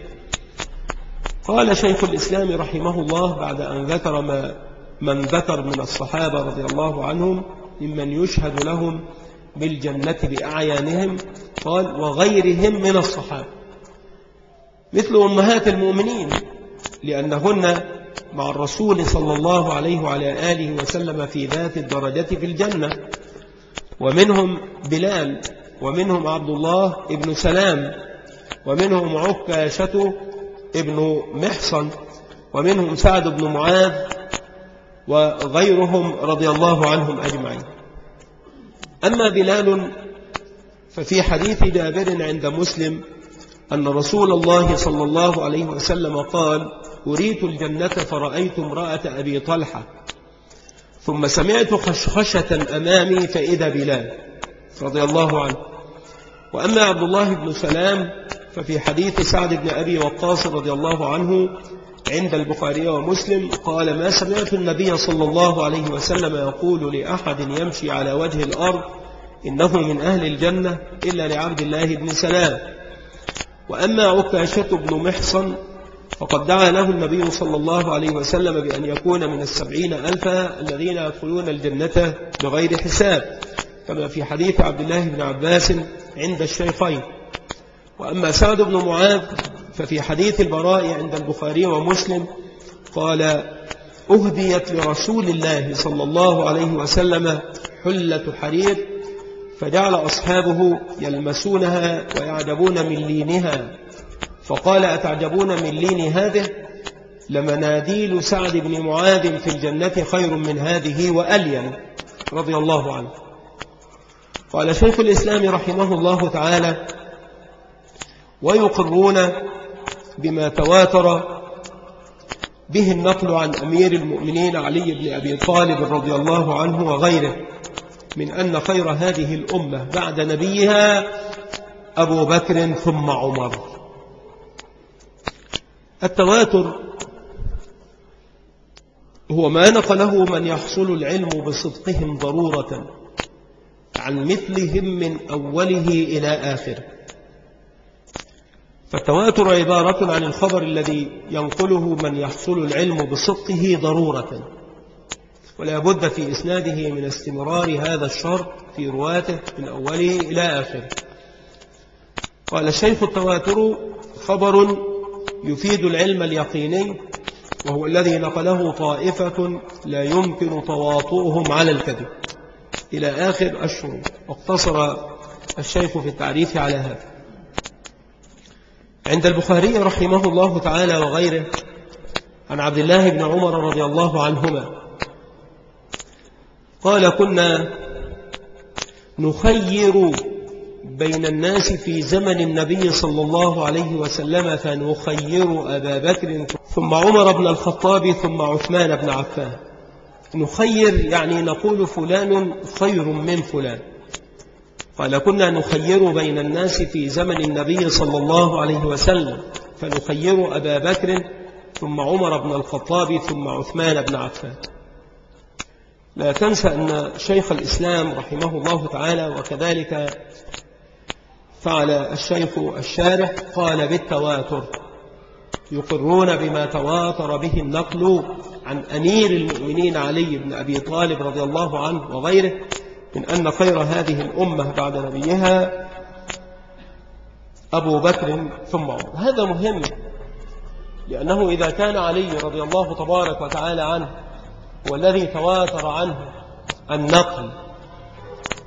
Speaker 1: قال شيخ الإسلام رحمه الله بعد أن ذكر ما من ذكر من الصحابة رضي الله عنهم ممن يشهد لهم بالجنة بأعيانهم قال وغيرهم من الصحابة مثل أمهات المؤمنين لأنهن مع الرسول صلى الله عليه وعلى آله وسلم في ذات الدرجة في الجنة ومنهم بلال ومنهم عبد الله ابن سلام ومنهم عكاشة ابن محصن ومنهم سعد بن معاذ وغيرهم رضي الله عنهم أجمعين أما بلال ففي حديث جابر عند مسلم أن رسول الله صلى الله عليه وسلم قال أريت الجنة فرأيت امرأة أبي طلحة ثم سمعت خشخشة أمامي فإذا بلال رضي الله عنه وأما عبد الله بن سلام ففي حديث سعد بن أبي وقاص رضي الله عنه عند البخاري ومسلم قال ما سمعت النبي صلى الله عليه وسلم يقول لأحد يمشي على وجه الأرض إنه من أهل الجنة إلا لعبد الله بن سلام وأما عكاشة بن محصن فقد دعا له النبي صلى الله عليه وسلم بأن يكون من السبعين ألفا الذين يدخلون الجنة بغير حساب كما في حديث عبد الله بن عباس عند الشيخين وأما سعد بن معاذ ففي حديث البراء عند البخاري ومسلم قال أهديت لرسول الله صلى الله عليه وسلم حلة حرير فجعل أصحابه يلمسونها ويعجبون من لينها فقال أتعجبون من لين هذه لمناديل سعد بن معاذ في الجنة خير من هذه وألين رضي الله عنه قال شيخ الإسلام رحمه الله تعالى ويقرون بما تواتر به النقل عن أمير المؤمنين علي بن أبي طالب رضي الله عنه وغيره من أن خير هذه الأمة بعد نبيها أبو بكر ثم عمر التواتر هو ما نقله من يحصل العلم بصدقهم ضرورة عن مثلهم من أوله إلى آخره فالتواتر عبارة عن الخبر الذي ينقله من يحصل العلم بصدقه ضرورة ولا بد في إسناده من استمرار هذا الشرط في رواته من أوله إلى آخره قال الشيخ التواتر خبر يفيد العلم اليقيني وهو الذي نقله طائفة لا يمكن تواطؤهم على الكذب إلى آخر الشروط واقتصر الشيخ في التعريف على هذا عند البخاري رحمه الله تعالى وغيره عن عبد الله بن عمر رضي الله عنهما قال كنا نخير بين الناس في زمن النبي صلى الله عليه وسلم فنخير أبا بكر ثم عمر بن الخطاب ثم عثمان بن عفان نخير يعني نقول فلان خير من فلان قال كنا نخير بين الناس في زمن النبي صلى الله عليه وسلم فنخير أبا بكر ثم عمر بن الخطاب ثم عثمان بن عفان لا تنسى أن شيخ الإسلام رحمه الله تعالى وكذلك فعل الشيخ الشارح قال بالتواتر يقرون بما تواتر به النقل عن أمير المؤمنين علي بن أبي طالب رضي الله عنه وغيره من أن خير هذه الأمة بعد نبيها أبو بكر ثم عمر هذا مهم لأنه إذا كان علي رضي الله تبارك وتعالى عنه والذي تواتر عنه النقل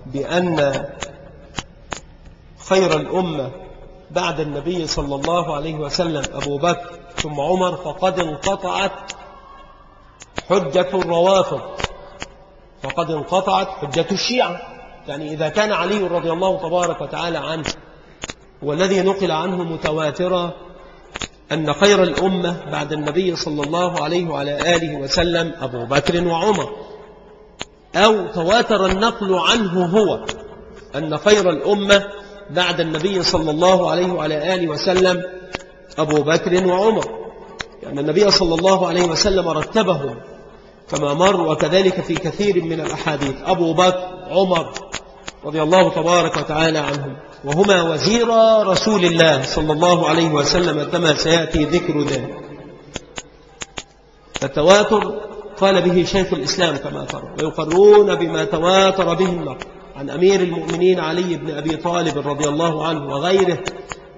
Speaker 1: بأن خير الأمة بعد النبي صلى الله عليه وسلم أبو بكر ثم عمر فقد انقطعت حجة الروافض فقد انقطعت حجة الشيعة يعني إذا كان علي رضي الله تبارك وتعالى عنه والذي نقل عنه متواترا أن خير الأمة بعد النبي صلى الله عليه وعلى آله وسلم أبو بكر وعمر أو تواتر النقل عنه هو أن خير الأمة بعد النبي صلى الله عليه وعلى آله وسلم أبو بكر وعمر يعني النبي صلى الله عليه وسلم رتبهم كما مر وكذلك في كثير من الأحاديث أبو بكر عمر رضي الله تبارك وتعالى عنهم وهما وزيرا رسول الله صلى الله عليه وسلم كما سيأتي ذكر ذلك فالتواتر قال به شيخ الإسلام كما ترى ويقرون بما تواتر به النقل عن أمير المؤمنين علي بن أبي طالب رضي الله عنه وغيره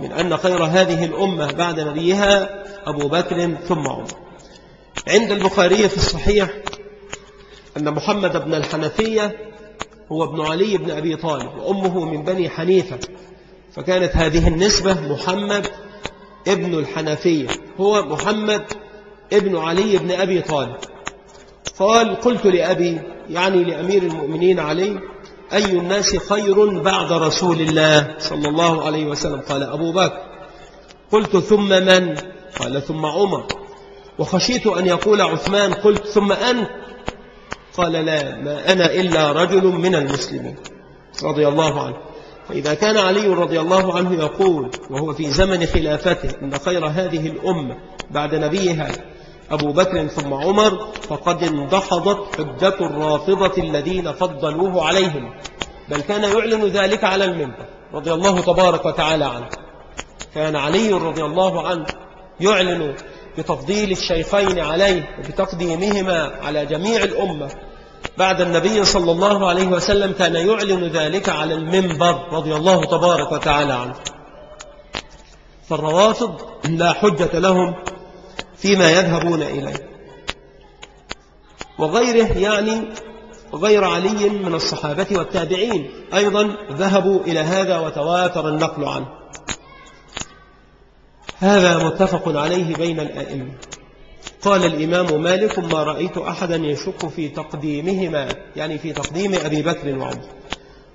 Speaker 1: من أن خير هذه الأمة بعد نبيها أبو بكر ثم عمر عند البخاري في الصحيح أن محمد بن الحنفية هو ابن علي بن أبي طالب وأمه من بني حنيفة فكانت هذه النسبة محمد ابن الحنفية هو محمد ابن علي بن أبي طالب قال قلت لأبي يعني لأمير المؤمنين علي أي الناس خير بعد رسول الله صلى الله عليه وسلم قال أبو بكر قلت ثم من قال ثم عمر وخشيت أن يقول عثمان قلت ثم أنت قال لا ما أنا إلا رجل من المسلمين رضي الله عنه فإذا كان علي رضي الله عنه يقول وهو في زمن خلافته إن خير هذه الأمة بعد نبيها أبو بكر ثم عمر فقد اندحضت حدة الرافضة الذين فضلوه عليهم بل كان يعلن ذلك على المنبر رضي الله تبارك وتعالى عنه كان علي رضي الله عنه يعلن بتفضيل الشيخين عليه وبتقديمهما على جميع الأمة بعد النبي صلى الله عليه وسلم كان يعلن ذلك على المنبر رضي الله تبارك وتعالى عنه فالروافض لا حجة لهم فيما يذهبون إليه وغيره يعني غير علي من الصحابة والتابعين أيضا ذهبوا إلى هذا وتواتر النقل عنه هذا متفق عليه بين الأئمة قال الإمام مالك ما رأيت أحدا يشك في تقديمهما يعني في تقديم أبي بكر وعمر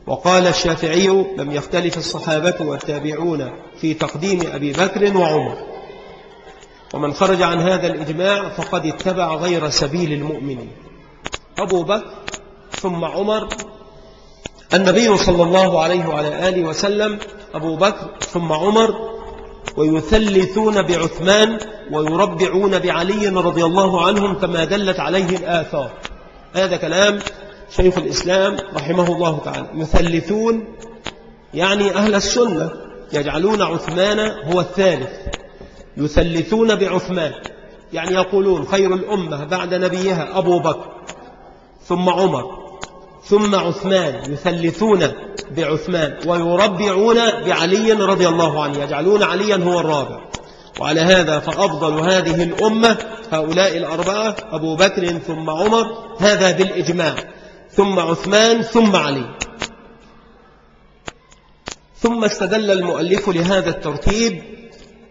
Speaker 1: وقال الشافعي لم يختلف الصحابة والتابعون في تقديم أبي بكر وعمر ومن خرج عن هذا الإجماع فقد اتبع غير سبيل المؤمنين أبو بكر ثم عمر النبي صلى الله عليه وعلى آله وسلم أبو بكر ثم عمر ويثلثون بعثمان ويربعون بعلي رضي الله عنهم كما دلت عليه الآثار هذا كلام شيخ الإسلام رحمه الله تعالى يثلثون يعني أهل السنة يجعلون عثمان هو الثالث يثلثون بعثمان يعني يقولون خير الأمة بعد نبيها أبو بكر ثم عمر ثم عثمان يثلثون بعثمان ويربعون بعلي رضي الله عنه يجعلون عليا هو الرابع وعلى هذا فأفضل هذه الأمة هؤلاء الأربعة أبو بكر ثم عمر هذا بالإجماع ثم عثمان ثم علي ثم استدل المؤلف لهذا الترتيب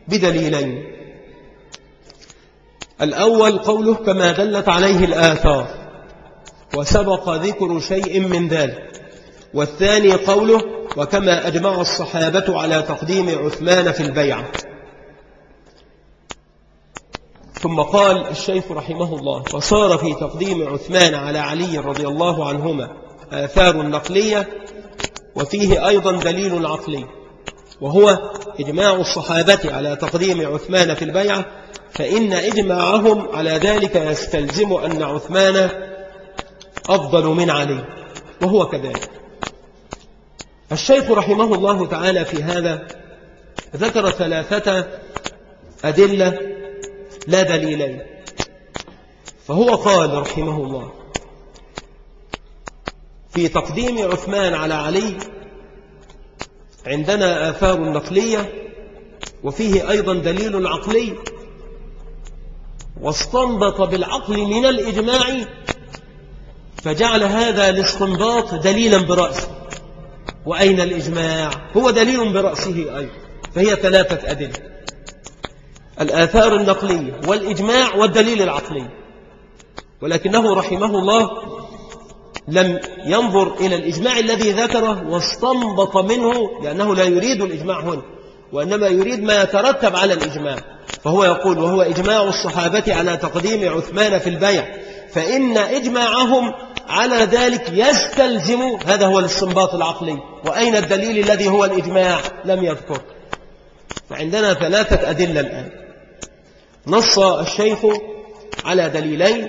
Speaker 1: بدليلين الأول قوله كما دلت عليه الآثار وسبق ذكر شيء من ذلك والثاني قوله وكما أجمع الصحابة على تقديم عثمان في البيعة ثم قال الشيخ رحمه الله فصار في تقديم عثمان على علي رضي الله عنهما آثار نقلية وفيه أيضا دليل عقلي وهو إجماع الصحابة على تقديم عثمان في البيعة فإن إجماعهم على ذلك يستلزم أن عثمان أفضل من علي وهو كذلك الشيخ رحمه الله تعالى في هذا ذكر ثلاثة أدلة لا دليلين فهو قال رحمه الله في تقديم عثمان على علي عندنا آثار نقلية وفيه أيضا دليل عقلي واستنبط بالعقل من الإجماع فجعل هذا الاستنباط دليلا برأسه وأين الإجماع هو دليل برأسه أيضا فهي ثلاثة أدلة الآثار النقلية والإجماع والدليل العقلي ولكنه رحمه الله لم ينظر إلى الإجماع الذي ذكره واستنبط منه لأنه لا يريد الإجماع هنا وإنما يريد ما يترتب على الإجماع فهو يقول وهو إجماع الصحابة على تقديم عثمان في البيع فإن إجماعهم على ذلك يستلزم هذا هو الاستنباط العقلي وأين الدليل الذي هو الإجماع لم يذكر فعندنا ثلاثة أدلة الآن نص الشيخ على دليلين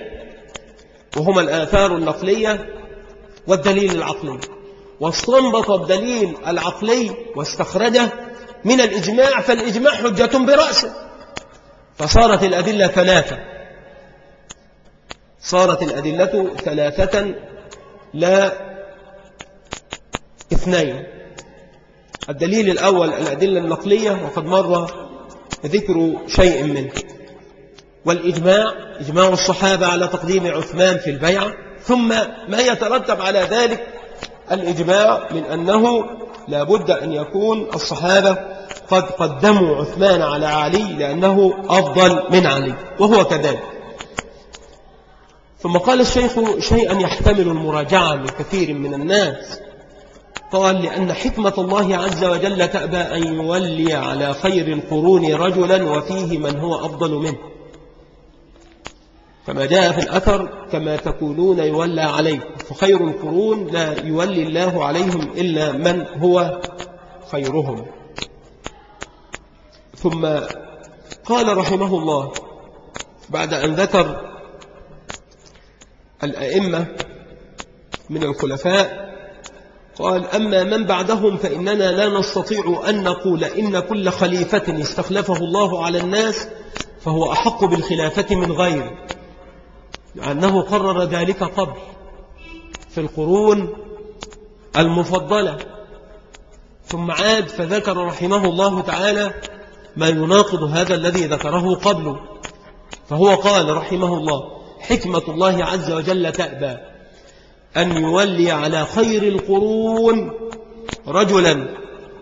Speaker 1: وهما الآثار النقلية والدليل العقلي واستنبط الدليل العقلي واستخرجه من الإجماع فالإجماع حجة برأسه فصارت الأدلة ثلاثة صارت الأدلة ثلاثة لا اثنين الدليل الأول الأدلة النقلية وقد مر ذكر شيء منه والإجماع إجماع الصحابة على تقديم عثمان في البيعة ثم ما يترتب على ذلك الإجماع من أنه لابد أن يكون الصحابة قد قدموا عثمان على علي لأنه أفضل من علي وهو كذلك ثم قال الشيخ شيئا يحتمل المراجعة من كثير من الناس قال لأن حكمة الله عز وجل تأبى أن يولي على خير القرون رجلا وفيه من هو أفضل منه كما جاء في الأثر كما تقولون يولى عليه فخير القرون لا يولي الله عليهم إلا من هو خيرهم ثم قال رحمه الله بعد أن ذكر الأئمة من الخلفاء قال أما من بعدهم فإننا لا نستطيع أن نقول إن كل خليفة استخلفه الله على الناس فهو أحق بالخلافة من غيره لأنه قرر ذلك قبل في القرون المفضلة ثم عاد فذكر رحمه الله تعالى ما يناقض هذا الذي ذكره قبله فهو قال رحمه الله حكمة الله عز وجل تأبى أن يولي على خير القرون رجلا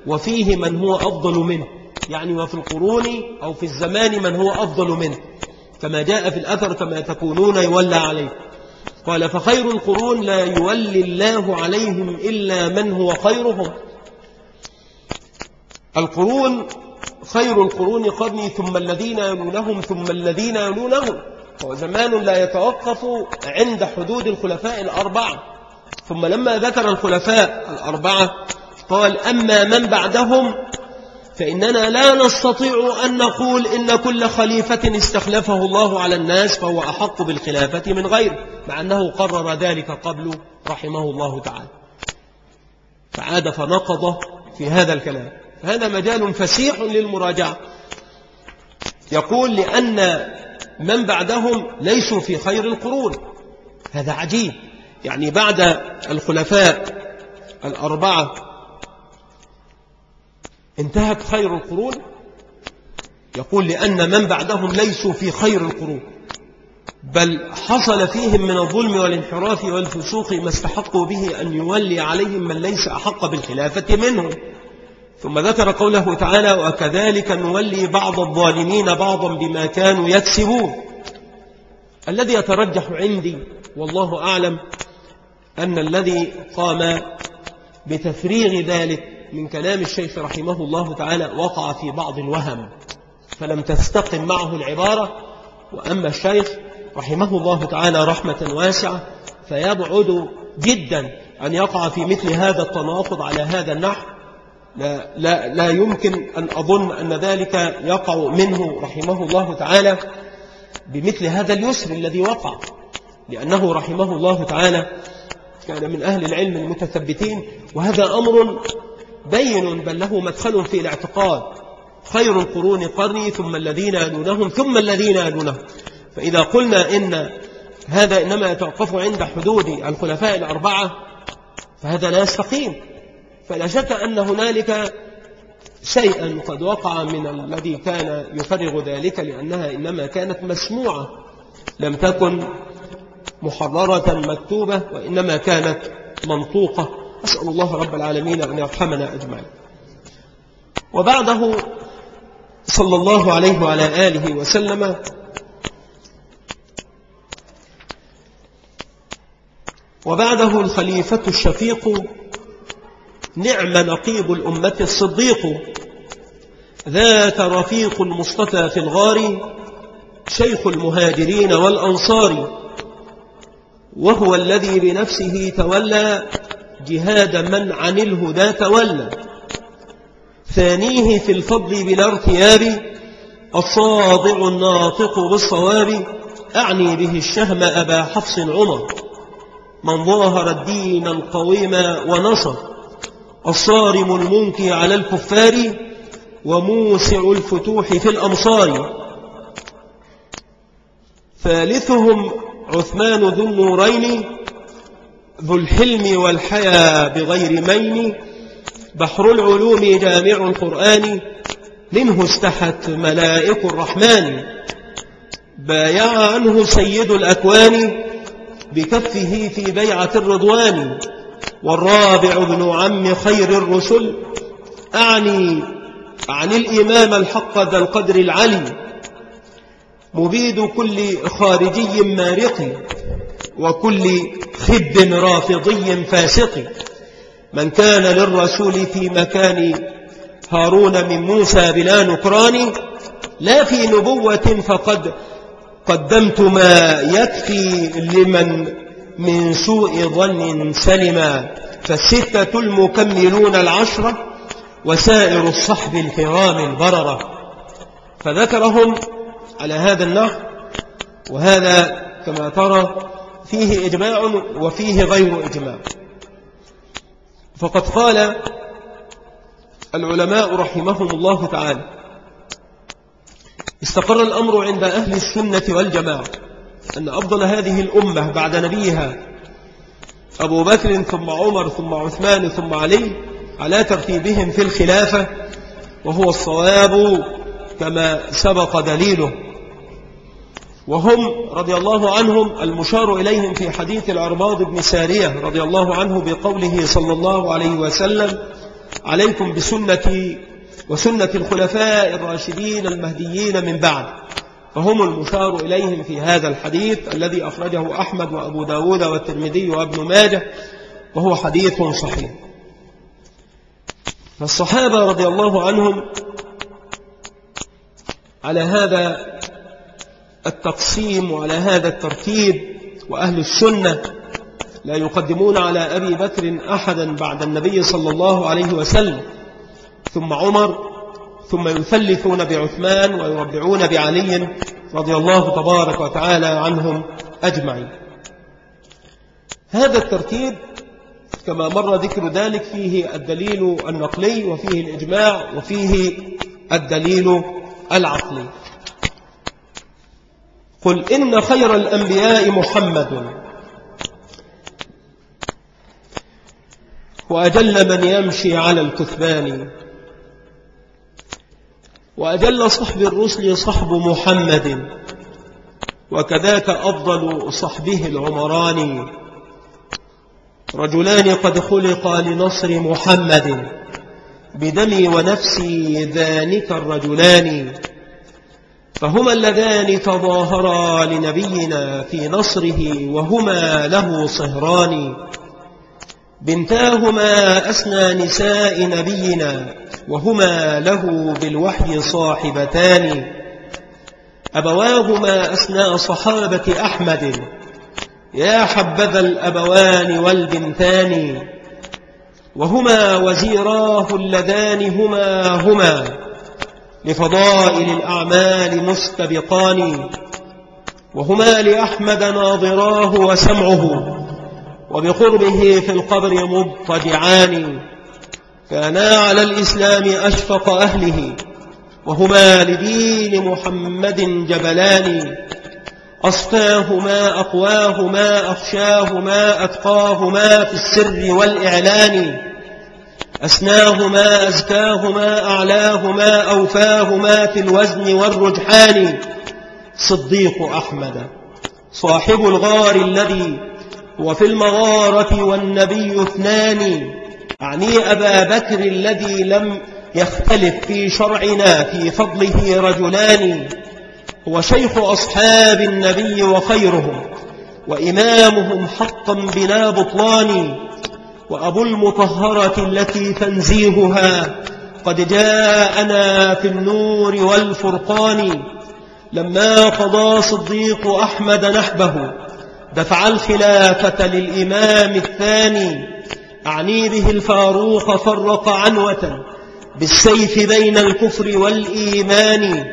Speaker 1: وفيه من هو أفضل منه يعني وفي القرون أو في الزمان من هو أفضل منه كما جاء في الأثر كما تكونون يولى عليه قال فخير القرون لا يولي الله عليهم إلا من هو خيرهم القرون خير القرون قرني ثم الذين يلونهم ثم الذين يلونهم هو زمان لا يتوقف عند حدود الخلفاء الأربعة ثم لما ذكر الخلفاء الأربعة قال أما من بعدهم فإننا لا نستطيع أن نقول إن كل خليفة استخلفه الله على الناس فهو أحق بالخلافة من غيره مع أنه قرر ذلك قبل رحمه الله تعالى فعاد فنقض في هذا الكلام هذا مجال فسيح للمراجعة يقول لأن من بعدهم ليسوا في خير القرون هذا عجيب يعني بعد الخلفاء الأربعة انتهت خير القرون يقول لأن من بعدهم ليسوا في خير القرون بل حصل فيهم من الظلم والانحراف والفسوق ما استحقوا به أن يولي عليهم من ليس أحق بالخلافة منهم ثم ذكر قوله تعالى وكذلك نولي بعض الظالمين بعضا بما كانوا يكسبون الذي يترجح عندي والله أعلم أن الذي قام بتفريغ ذلك من كلام الشيخ رحمه الله تعالى وقع في بعض الوهم فلم تستقم معه العبارة وأما الشيخ رحمه الله تعالى رحمة واسعة فيبعد جدا أن يقع في مثل هذا التناقض على هذا النحو لا, لا, لا يمكن أن أظن أن ذلك يقع منه رحمه الله تعالى بمثل هذا اليسر الذي وقع لأنه رحمه الله تعالى كان من أهل العلم المتثبتين وهذا أمر بين بل له مدخل في الاعتقاد خير القرون قرني ثم الذين يلونهم ثم الذين يلونهم فإذا قلنا إن هذا إنما يتوقف عند حدود الخلفاء الأربعة فهذا لا يستقيم فلا شك أن هنالك شيئا قد وقع من الذي كان يفرغ ذلك لأنها إنما كانت مسموعة لم تكن محررة مكتوبة وإنما كانت منطوقة أسأل الله رب العالمين أن يرحمنا أجمعين وبعده صلى الله عليه وعلى آله وسلم وبعده الخليفة الشفيق نعم نقيب الأمة الصديق ذاك رفيق المصطفى في الغار شيخ المهاجرين والأنصار وهو الذي بنفسه تولى جهاد من عن الهدى تولى ثانيه في الفضل بلا ارتياب الصادع الناطق بالصواب أعني به الشهم أبا حفص عمر من ظاهر الدين القويم ونصر الصارم المنكي على الكفار وموسع الفتوح في الأمصار ثالثهم عثمان ذو النورين ذو الحلم والحيا بغير مين بحر العلوم جامع القرآن منه استحت ملائك الرحمن بايع عنه سيد الأكوان بكفه في بيعة الرضوان والرابع ابن عم خير الرسل أعني عن الإمام الحق ذا القدر العلي مبيد كل خارجي مارق وكل خب رافضي فاسق من كان للرسول في مكان هارون من موسى بلا نكران لا في نبوة فقد قدمت ما يكفي لمن من سوء ظن سلما فالستة المكملون العشرة وسائر الصحب الكرام البررة فذكرهم على هذا النحو وهذا كما ترى فيه إجماع وفيه غير إجماع فقد قال العلماء رحمهم الله تعالى استقر الأمر عند أهل السنة والجماعة أن أفضل هذه الأمة بعد نبيها أبو بكر ثم عمر ثم عثمان ثم علي على ترتيبهم في الخلافة وهو الصواب كما سبق دليله وهم رضي الله عنهم المشار إليهم في حديث العرباض بن سارية رضي الله عنه بقوله صلى الله عليه وسلم عليكم بسنتي وسنة الخلفاء الراشدين المهديين من بعد فهم المشار إليهم في هذا الحديث الذي أخرجه أحمد وأبو داود والترمذي وابن ماجه وهو حديث صحيح فالصحابة رضي الله عنهم على هذا التقسيم وعلى هذا الترتيب وأهل السنة لا يقدمون على أبي بكر أحدا بعد النبي صلى الله عليه وسلم ثم عمر ثم يثلثون بعثمان ويربعون بعلي رضي الله تبارك وتعالى عنهم أجمعين هذا الترتيب كما مر ذكر ذلك فيه الدليل النقلي وفيه الإجماع وفيه الدليل العقلي قل إن خير الأنبياء محمد وأجل من يمشي على الكثبان وأجل صحب الرسل صحب محمد وكذاك أفضل صحبه العمران رجلان قد خلقا لنصر محمد بدمي ونفسي ذانك الرجلان فهما اللذان تظاهرا لنبينا في نصره وهما له صهران بنتاهما أسنى نساء نبينا وهما له بالوحي صاحبتان أبواهما أسنى صحابة أحمد يا حبذا الأبوان والبنتان وهما وزيراه اللذان هما هما لفضائل الأعمال مستبقان وهما لأحمد ناظراه وسمعه وبقربه في القبر مضطجعان كانا على الإسلام أشفق أهله وهما لدين محمد جبلان أصفاهما أقواهما أخشاهما أتقاهما في السر والإعلان أسناهما أزكاهما أعلاهما أوفاهما في الوزن والرجحان صديق أحمد صاحب الغار الذي وفي المغارة والنبي اثنان أعني أبا بكر الذي لم يختلف في شرعنا في فضله رجلان هو شيخ أصحاب النبي وخيرهم وإمامهم حقا بلا بطلان وأبو المطهرة التي تنزيهها قد جاءنا في النور والفرقان لما قضى صديق أحمد نحبه دفع الخلافة للإمام الثاني أعني به الفاروق فرق عنوة بالسيف بين الكفر والإيمان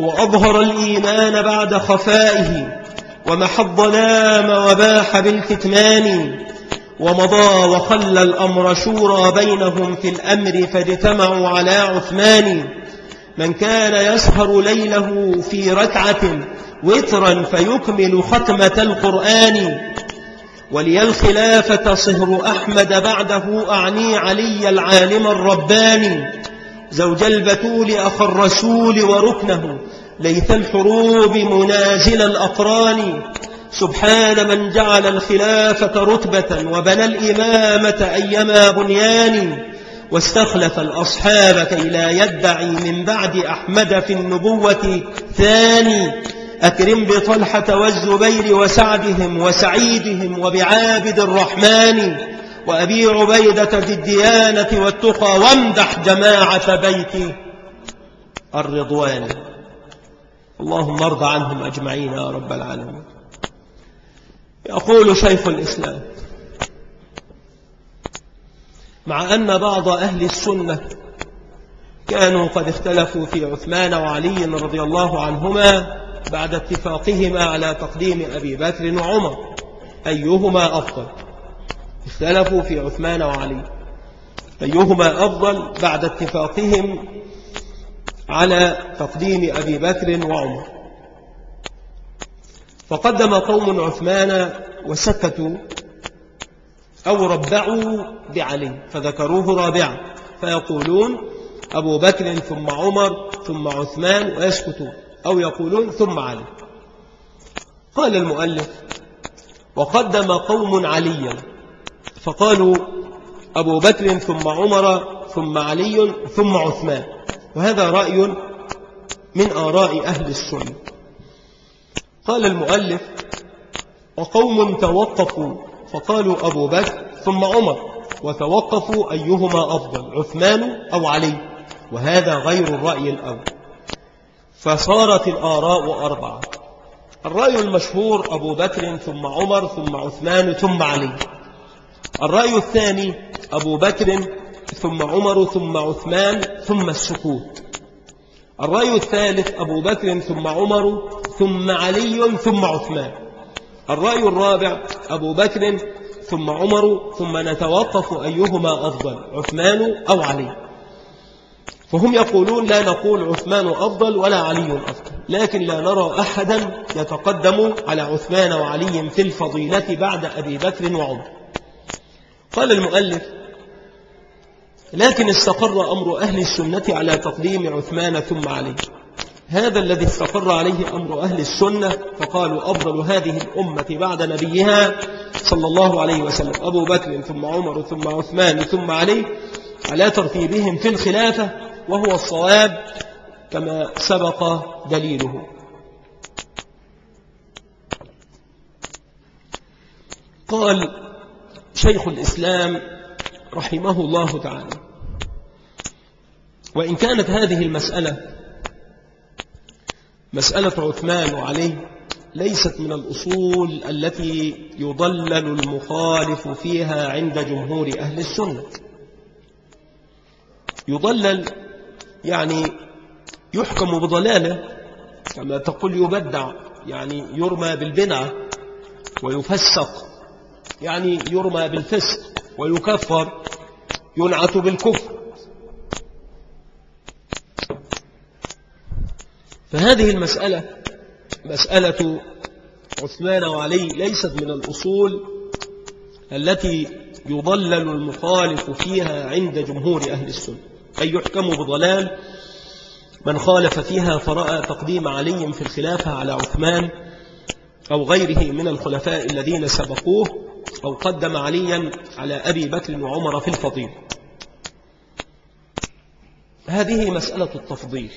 Speaker 1: هو أظهر الإيمان بعد خفائه ومحى الظلام وباح بالكتمان ومضى وخلى الأمر شورى بينهم في الأمر فاجتمعوا على عثمان من كان يسهر ليله في ركعة وترا فيكمل ختمة القرآن ولي الخلافة صهر أحمد بعده أعني علي العالم الرباني زوج البتول أخ الرسول وركنه ليث الحروب منازل الأقران سبحان من جعل الخلافة رتبة وبنى الإمامة أيما بنيان واستخلف الأصحاب كي لا يدعي من بعد أحمد في النبوة ثاني أكرم بطلحة والزبير وسعدهم وسعيدهم وبعابد الرحمن وأبي عبيدة في الديانة والتقى وامدح جماعة بيت الرضوان اللهم ارض عنهم أجمعين يا رب العالمين يقول شيخ الإسلام مع أن بعض أهل السنة كانوا قد اختلفوا في عثمان وعلي رضي الله عنهما بعد اتفاقهما على تقديم أبي بكر وعمر أيهما أفضل اختلفوا في عثمان وعلي أيهما أفضل بعد اتفاقهم على تقديم أبي بكر وعمر فقدم قوم عثمان وسكتوا أو ربعوا بعلي فذكروه رابعا فيقولون أبو بكر ثم عمر ثم عثمان ويسكتون أو يقولون ثم علي قال المؤلف وقدم قوم عليا فقالوا أبو بكر ثم عمر ثم علي ثم عثمان وهذا رأي من آراء أهل السنة قال المؤلف وقوم توقفوا فقالوا أبو بكر ثم عمر وتوقفوا أيهما أفضل عثمان أو علي وهذا غير الرأي الأول فصارت الآراء أربعة الرأي المشهور أبو بكر ثم عمر ثم عثمان ثم علي الرأي الثاني أبو بكر ثم عمر ثم عثمان ثم السكوت الرأي الثالث أبو بكر ثم عمر ثم علي ثم عثمان الرأي الرابع أبو بكر ثم عمر ثم نتوقف أيهما أفضل عثمان أو علي فهم يقولون لا نقول عثمان أفضل ولا علي أفضل لكن لا نرى أحدا يتقدم على عثمان وعلي في الفضيلة بعد أبي بكر وعمر قال المؤلف لكن استقر أمر أهل السنة على تقديم عثمان ثم علي هذا الذي استقر عليه أمر أهل السنة فقالوا أفضل هذه الأمة بعد نبيها صلى الله عليه وسلم أبو بكر ثم عمر ثم عثمان ثم علي على ترتيبهم في الخلافة وهو الصواب كما سبق دليله قال شيخ الإسلام رحمه الله تعالى وإن كانت هذه المسألة مسألة عثمان وعلي ليست من الأصول التي يضلل المخالف فيها عند جمهور أهل السنة يضلل يعني يحكم بضلاله كما تقول يبدع يعني يرمى بالبنعة ويفسق يعني يرمى بالفسق ويكفر ينعت بالكفر فهذه المسألة مسألة عثمان وعلي ليست من الأصول التي يضلل المخالف فيها عند جمهور أهل السنة أي يحكم بضلال من خالف فيها فرأى تقديم علي في الخلافة على عثمان أو غيره من الخلفاء الذين سبقوه أو قدم عليا على أبي بكر وعمر في الفضيل هذه مسألة التفضيل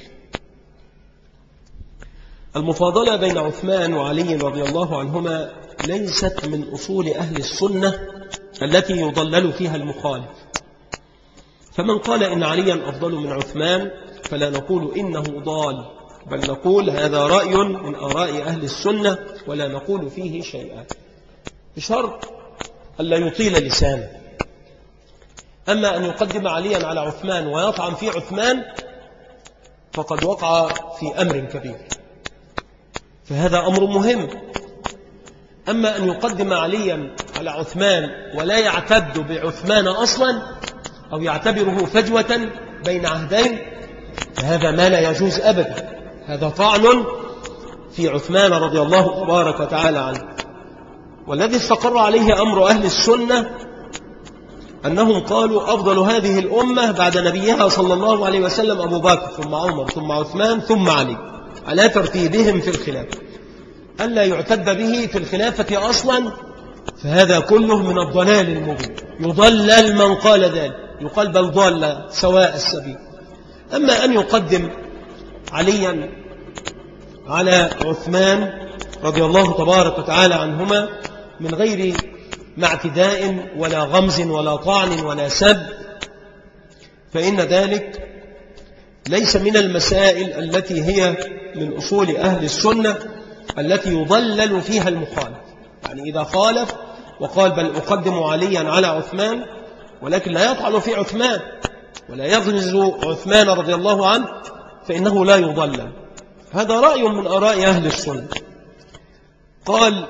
Speaker 1: المفاضلة بين عثمان وعلي رضي الله عنهما ليست من أصول أهل السنة التي يضلل فيها المخالف فمن قال إن عليا أفضل من عثمان فلا نقول إنه ضال بل نقول هذا رأي من آراء أهل السنة ولا نقول فيه شيئا بشرط ألا يطيل لسانه أما أن يقدم عليا على عثمان ويطعن في عثمان فقد وقع في أمر كبير فهذا أمر مهم أما أن يقدم عليا على عثمان ولا يعتد بعثمان أصلا أو يعتبره فجوة بين عهدين فهذا ما لا يجوز أبدا هذا طعن في عثمان رضي الله تبارك وتعالى عنه والذي استقر عليه أمر أهل السنة أنهم قالوا أفضل هذه الأمة بعد نبيها صلى الله عليه وسلم أبو بكر ثم عمر ثم عثمان ثم علي على ترتيبهم في الخلافة ألا يعتد به في الخلافة أصلا فهذا كله من الضلال المبين يضلل من قال ذلك يقال بل ضال سواء السبيل أما أن يقدم عليا على عثمان رضي الله تبارك وتعالى عنهما من غير مع اعتداء ولا غمز ولا طعن ولا سب فإن ذلك ليس من المسائل التي هي من أصول أهل السنة التي يضلل فيها المخالف يعني إذا خالف وقال بل أقدم عليا على عثمان ولكن لا يطعن في عثمان ولا يغرز عثمان رضي الله عنه فإنه لا يضلل هذا رأي من أراء أهل السنة قال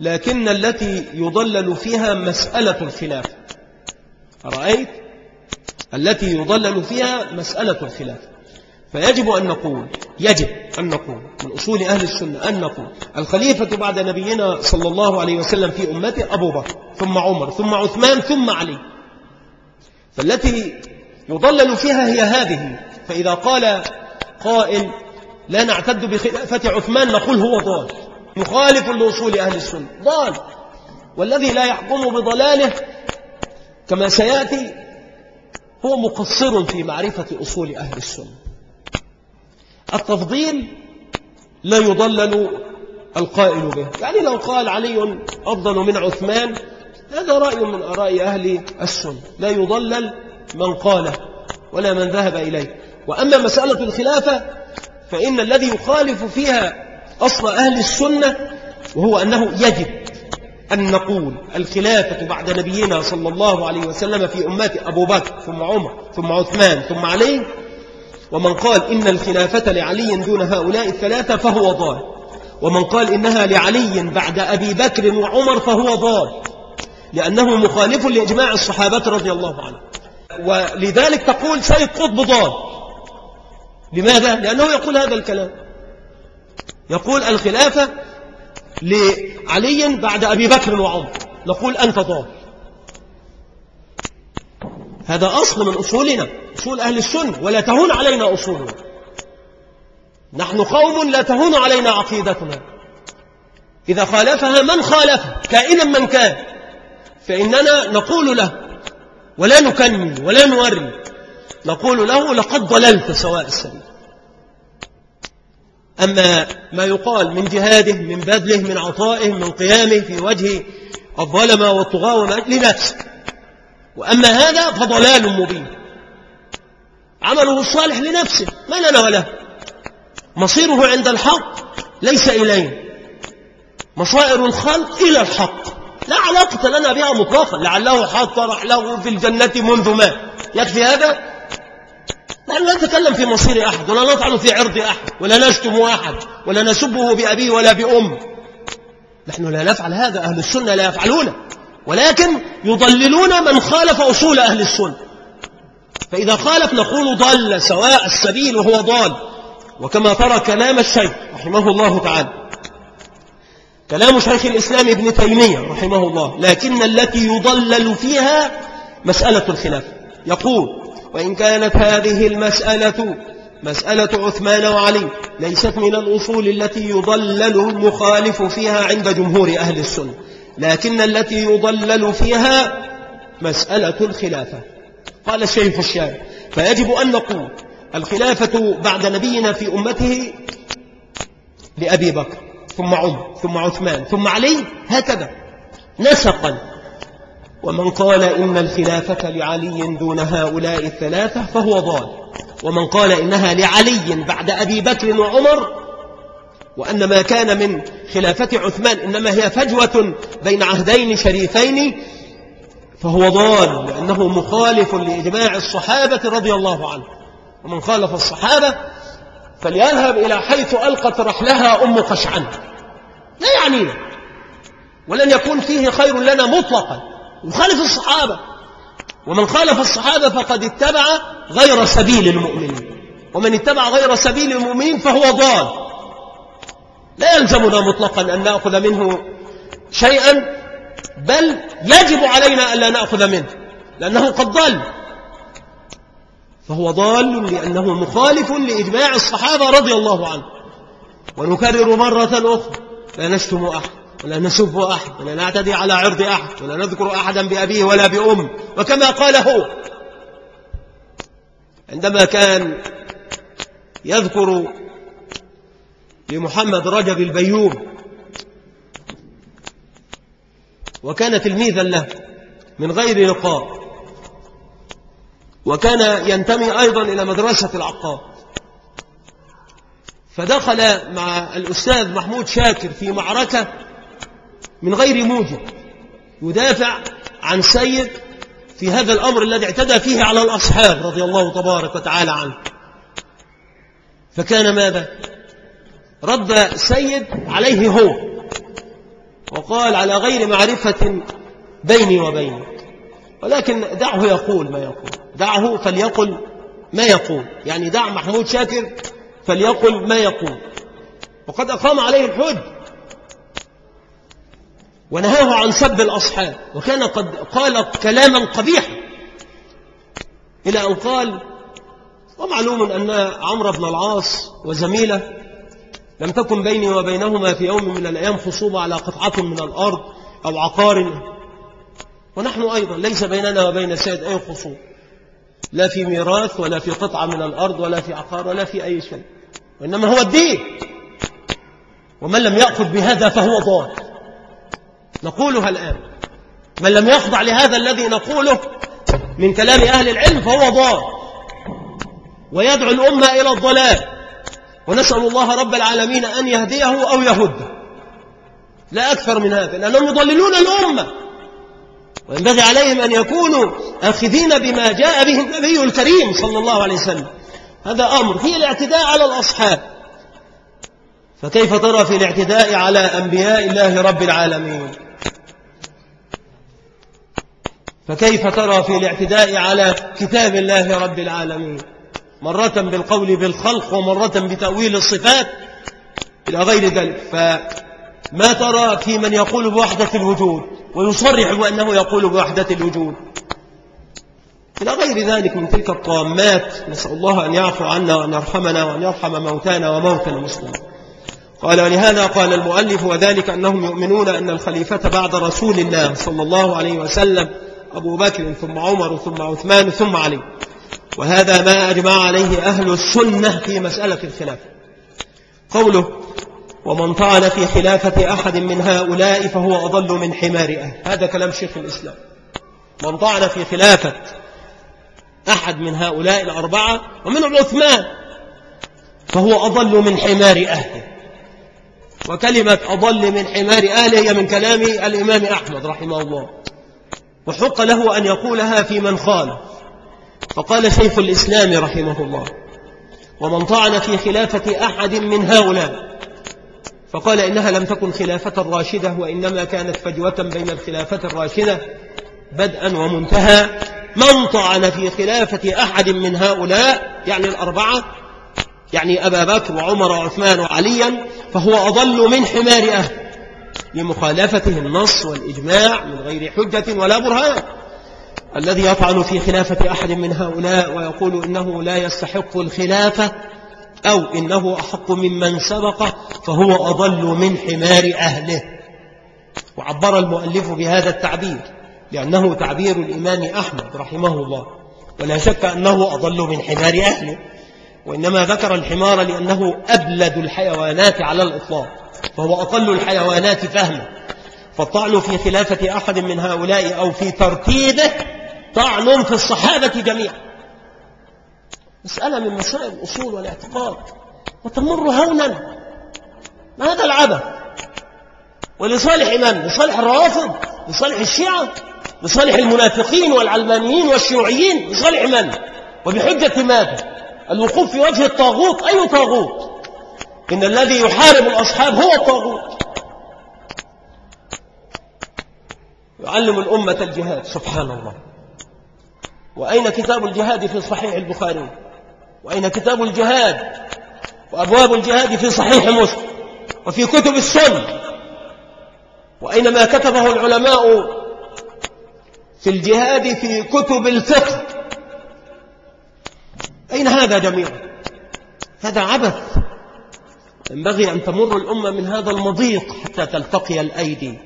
Speaker 1: لكن التي يضلل فيها مسألة الخلاف رأيت التي يضلل فيها مسألة الخلاف فيجب أن نقول يجب أن نقول من أصول أهل السنة أن نقول الخليفة بعد نبينا صلى الله عليه وسلم في أمته أبو بكر ثم عمر ثم عثمان ثم علي فالتي يضلل فيها هي هذه فإذا قال قائل لا نعتد بخلافة عثمان نقول هو ضال مخالف لوصول أهل السنة ضال والذي لا يحكم بضلاله كما سيأتي هو مقصر في معرفة أصول أهل السنة التفضيل لا يضلل القائل به يعني لو قال علي أفضل من عثمان هذا رأي من أراء أهل السنة لا يضلل من قاله ولا من ذهب إليه وأما مسألة الخلافة فإن الذي يخالف فيها أصل أهل السنة وهو أنه يجب أن نقول الخلافة بعد نبينا صلى الله عليه وسلم في أمة أبو بكر ثم عمر ثم عثمان ثم علي ومن قال إن الخلافة لعلي دون هؤلاء الثلاثة فهو ضال ومن قال إنها لعلي بعد أبي بكر وعمر فهو ضال لأنه مخالف لإجماع الصحابة رضي الله عنهم ولذلك تقول سيد قطب ضال لماذا؟ لأنه يقول هذا الكلام يقول الخلافة لعلي بعد أبي بكر وعمر نقول أنت ضال هذا أصل من أصولنا أصول أهل السنة ولا تهون علينا أصولنا نحن قوم لا تهون علينا عقيدتنا إذا خالفها من خالفها كائنا من كان فإننا نقول له ولا نكني ولا نوري نقول له لقد ضللت سواء السبيل أما ما يقال من جهاده من بذله من عطائه من قيامه في وجه الظلمة والطغاة لنفسه وأما هذا فضلال مبين عمله الصالح لنفسه ما لنا وله مصيره عند الحق ليس إليه مصائر الخلق إلى الحق لا علاقة لنا بها مطلقا لعله حط رحله في الجنة منذ ما يكفي هذا نحن لا نتكلم في مصير أحد ولا نطعن في عرض أحد ولا نشتم أحد ولا نسبه بأبيه ولا بأمه نحن لا نفعل هذا أهل السنة لا يفعلون ولكن يضللون من خالف أصول أهل السنة فإذا خالف نقول ضل سواء السبيل وهو ضال وكما ترى كلام الشيخ رحمه الله تعالى كلام شيخ الإسلام ابن تيمية رحمه الله لكن التي يضلل فيها مسألة الخلاف يقول وإن كانت هذه المسألة مسألة عثمان وعلي ليست من الأصول التي يضلل المخالف فيها عند جمهور أهل السنة لكن التي يضلل فيها مسألة الخلافة قال الشيخ الشاعر فيجب أن نقول الخلافة بعد نبينا في أمته لأبي بكر ثم عم ثم عثمان ثم علي هكذا نسقا ومن قال إن الخلافة لعلي دون هؤلاء الثلاثة فهو ضال ومن قال إنها لعلي بعد أبي بكر وعمر وأن ما كان من خلافة عثمان إنما هي فجوة بين عهدين شريفين فهو ضال لأنه مخالف لإجماع الصحابة رضي الله عنه ومن خالف الصحابة فليذهب إلى حيث ألقت رحلها أم قشعان لا يعنينا ولن يكون فيه خير لنا مطلقا يخالف الصحابة ومن خالف الصحابة فقد اتبع غير سبيل المؤمنين ومن اتبع غير سبيل المؤمنين فهو ضال لا يلزمنا مطلقا أن نأخذ منه شيئا بل يجب علينا أن لا نأخذ منه لأنه قد ضل فهو ضال لأنه مخالف لإجماع الصحابة رضي الله عنه ونكرر مرة أخرى لا نشتم أحد ولا نسب أحد ولا نعتدي على عرض أحد ولا نذكر أحدا بأبيه ولا بأمه وكما قال هو عندما كان يذكر لمحمد رجب البيوم وكان تلميذا له من غير لقاء وكان ينتمي أيضا إلى مدرسة العقاب فدخل مع الأستاذ محمود شاكر في معركة من غير موجب يدافع عن سيد في هذا الأمر الذي اعتدى فيه على الأصحاب رضي الله تبارك وتعالى عنه فكان ماذا رد سيد عليه هو وقال على غير معرفة بيني وبينك ولكن دعه يقول ما يقول دعه فليقل ما يقول يعني دع محمود شاكر فليقل ما يقول وقد أقام عليه الحج ونهاه عن سب الأصحاب وكان قد قال كلاما قبيحا إلى أن قال ومعلوم أن عمرو بن العاص وزميله لم تكن بيني وبينهما في يوم من الأيام خصوبة على قطعة من الأرض أو عقار ونحن أيضا ليس بيننا وبين سيد أي خصوبة لا في ميراث ولا في قطعة من الأرض ولا في عقار ولا في أي شيء وإنما هو الدين ومن لم يأخذ بهذا فهو ضال نقولها الآن من لم يخضع لهذا الذي نقوله من كلام أهل العلم فهو ضال ويدعو الأمة إلى الضلال ونسأل الله رب العالمين أن يهديه أو يهده لا أكثر من هذا لأنهم يضللون الأمة وينبغي عليهم أن يكونوا أخذين بما جاء به النبي الكريم صلى الله عليه وسلم هذا أمر هي الاعتداء على الأصحاب فكيف ترى في الاعتداء على أنبياء الله رب العالمين فكيف ترى في الاعتداء على كتاب الله رب العالمين مرة بالقول بالخلق ومرة بتأويل الصفات إلى غير ذلك ما ترى في من يقول بوحدة الوجود ويصرح بأنه يقول بوحدة الوجود إلى غير ذلك من تلك الطامات نسأل الله أن يعفو عنا وأن يرحمنا وأن يرحم موتانا وموتى المسلمين قال ولهذا قال المؤلف وذلك أنهم يؤمنون أن الخليفة بعد رسول الله صلى الله عليه وسلم أبو بكر ثم عمر ثم عثمان ثم علي وهذا ما أجمع عليه أهل السنة في مسألة الخلافة قوله ومن طعن في خلافة أحد من هؤلاء فهو أضل من حمار أهل هذا كلام شيخ الإسلام من طعن في خلافة أحد من هؤلاء الأربعة ومن عثمان فهو أضل من حمار أهله وكلمة أضل من حمار أهله هي من كلام الإمام أحمد رحمه الله وحق له أن يقولها في من خالف فقال شيخ الإسلام رحمه الله ومن طعن في خلافة أحد من هؤلاء فقال إنها لم تكن خلافة راشدة وإنما كانت فجوة بين الخلافة الراشدة بدءا ومنتهى من طعن في خلافة أحد من هؤلاء يعني الأربعة يعني أبا بكر وعمر وعثمان وعليا فهو أضل من حمار أهل لمخالفته النص والإجماع من غير حجة ولا برهان الذي يطعن في خلافة أحد من هؤلاء ويقول إنه لا يستحق الخلافة أو إنه أحق ممن سبقه فهو أضل من حمار أهله وعبر المؤلف بهذا التعبير لأنه تعبير الإمام أحمد رحمه الله ولا شك أنه أضل من حمار أهله وإنما ذكر الحمار لأنه أبلد الحيوانات على الإطلاق فهو أقل الحيوانات فهما فالطعن في خلافة أحد من هؤلاء أو في ترتيبه طعن في الصحابة جميعا مسألة من مسائل الأصول والاعتقاد وتمر هونا ما هذا العبث ولصالح من؟ لصالح الروافض لصالح الشيعة لصالح المنافقين والعلمانيين والشيوعيين لصالح من؟ وبحجة ماذا؟ الوقوف في وجه الطاغوت أي طاغوت؟ إن الذي يحارب الأصحاب هو الطاغوت يعلم الأمة الجهاد سبحان الله وأين كتاب الجهاد في صحيح البخاري وأين كتاب الجهاد وأبواب الجهاد في صحيح مسلم وفي كتب السن وأين ما كتبه العلماء في الجهاد في كتب الفقه أين هذا جميعا هذا عبث ينبغي أن تمر الأمة من هذا المضيق حتى تلتقي الأيدي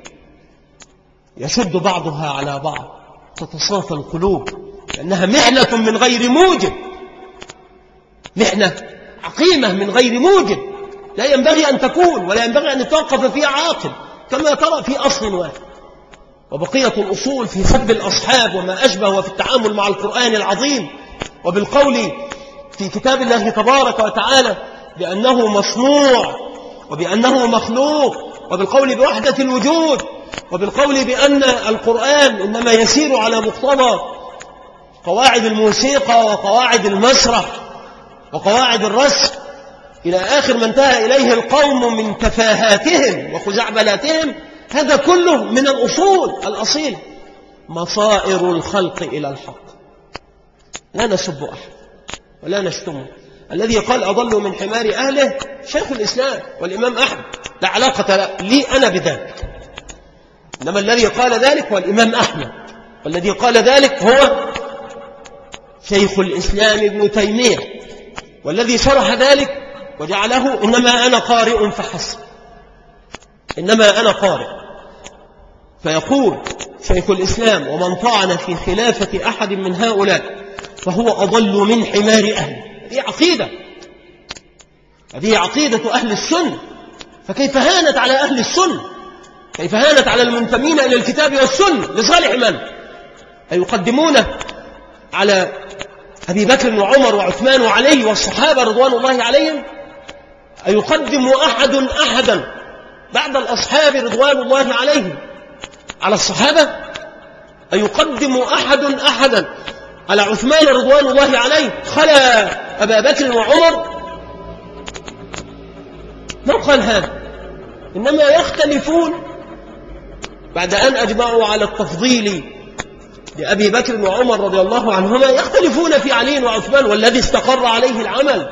Speaker 1: يشد بعضها على بعض تتصافى القلوب لأنها معنة من غير موجب محنة عقيمة من غير موجب لا ينبغي أن تكون ولا ينبغي أن يتوقف فيها عاقل كما ترى في أصل واحد وبقية الأصول في سب الأصحاب وما أشبه وفي التعامل مع القرآن العظيم وبالقول في كتاب الله تبارك وتعالى بأنه مصنوع وبأنه مخلوق وبالقول بوحدة الوجود وبالقول بأن القرآن إنما يسير على مقتضى قواعد الموسيقى وقواعد المسرح وقواعد الرسم إلى آخر ما انتهى إليه القوم من تفاهاتهم وخزعبلاتهم هذا كله من الأصول الأصيل مصائر الخلق إلى الحق لا نسب أحد ولا نشتمه الذي قال أضل من حمار أهله شيخ الإسلام والإمام أحمد لا علاقة لي أنا بذلك إنما الذي قال ذلك هو الإمام أحمد والذي قال ذلك هو شيخ الإسلام ابن تيمية والذي شرح ذلك وجعله إنما أنا قارئ فحسب إنما أنا قارئ فيقول شيخ الإسلام ومن طعن في خلافة أحد من هؤلاء فهو أضل من حمار أهله هذه عقيدة هذه عقيدة أهل السنة فكيف هانت على أهل السنة كيف هانت على المنتمين إلى الكتاب والسنة لصالح من؟ أيقدمونه على أبي بكر وعمر وعثمان وعلي والصحابة رضوان الله عليهم أيقدم أحد أحدا بعد الأصحاب رضوان الله عليهم على الصحابة أيقدم أحد أحدا على عثمان رضوان الله عليه خلا أبا بكر وعمر ما قال هذا إنما يختلفون بعد أن أجمعوا على التفضيل لأبي بكر وعمر رضي الله عنهما يختلفون في علي وعثمان والذي استقر عليه العمل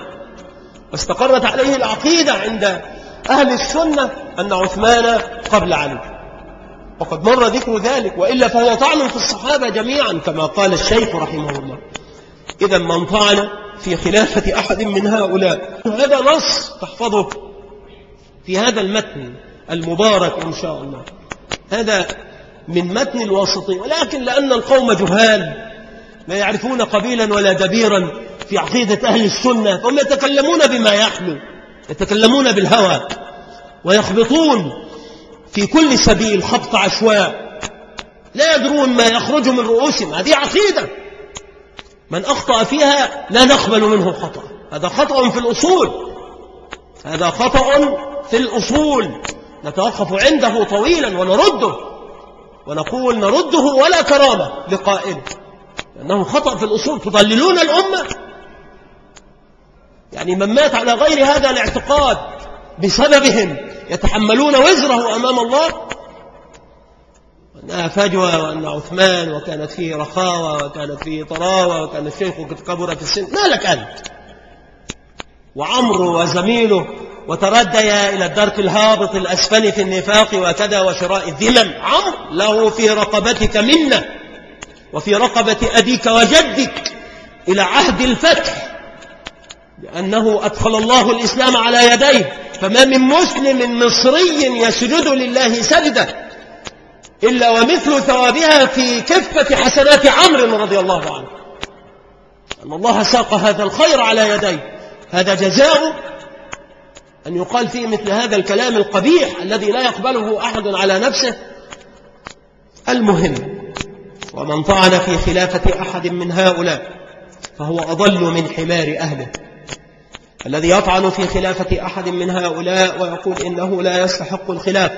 Speaker 1: واستقرت عليه العقيدة عند أهل السنة أن عثمان قبل علي وقد مر ذكر ذلك وإلا فهو طعن في الصحابة جميعا كما قال الشيخ رحمه الله إذا من طعن في خلافة أحد من هؤلاء هذا نص تحفظه في هذا المتن المبارك إن شاء الله هذا من متن الواسطية ولكن لأن القوم جهال لا يعرفون قبيلا ولا دبيرا في عقيدة أهل السنة فهم يتكلمون بما يحلو يتكلمون بالهوى ويخبطون في كل سبيل خبط عشواء لا يدرون ما يخرج من رؤوسهم هذه عقيدة من أخطأ فيها لا نقبل منه خطأ هذا خطأ في الأصول هذا خطأ في الأصول نتوقف عنده طويلا ونرده ونقول نرده ولا كرامة لقائله لأنه خطأ في الأصول تضللون الأمة يعني من مات على غير هذا الاعتقاد بسببهم يتحملون وزره أمام الله وأنها فجوة وأن عثمان وكانت فيه رخاوة وكانت فيه طراوة وكان الشيخ قد كبر في السن ما لك أنت وعمره وزميله وترديا إلى الدرك الهابط الأسفل في النفاق وكذا وشراء الذمم عمرو له في رقبتك منة وفي رقبة أبيك وجدك إلى عهد الفتح لأنه أدخل الله الإسلام على يديه فما من مسلم مصري يسجد لله سجدة إلا ومثل ثوابها في كفة حسنات عمرو رضي الله عنه أن الله ساق هذا الخير على يديه هذا جزاء أن يقال فيه مثل هذا الكلام القبيح الذي لا يقبله أحد على نفسه المهم ومن طعن في خلافة أحد من هؤلاء فهو أضل من حمار أهله الذي يطعن في خلافة أحد من هؤلاء ويقول إنه لا يستحق الخلاف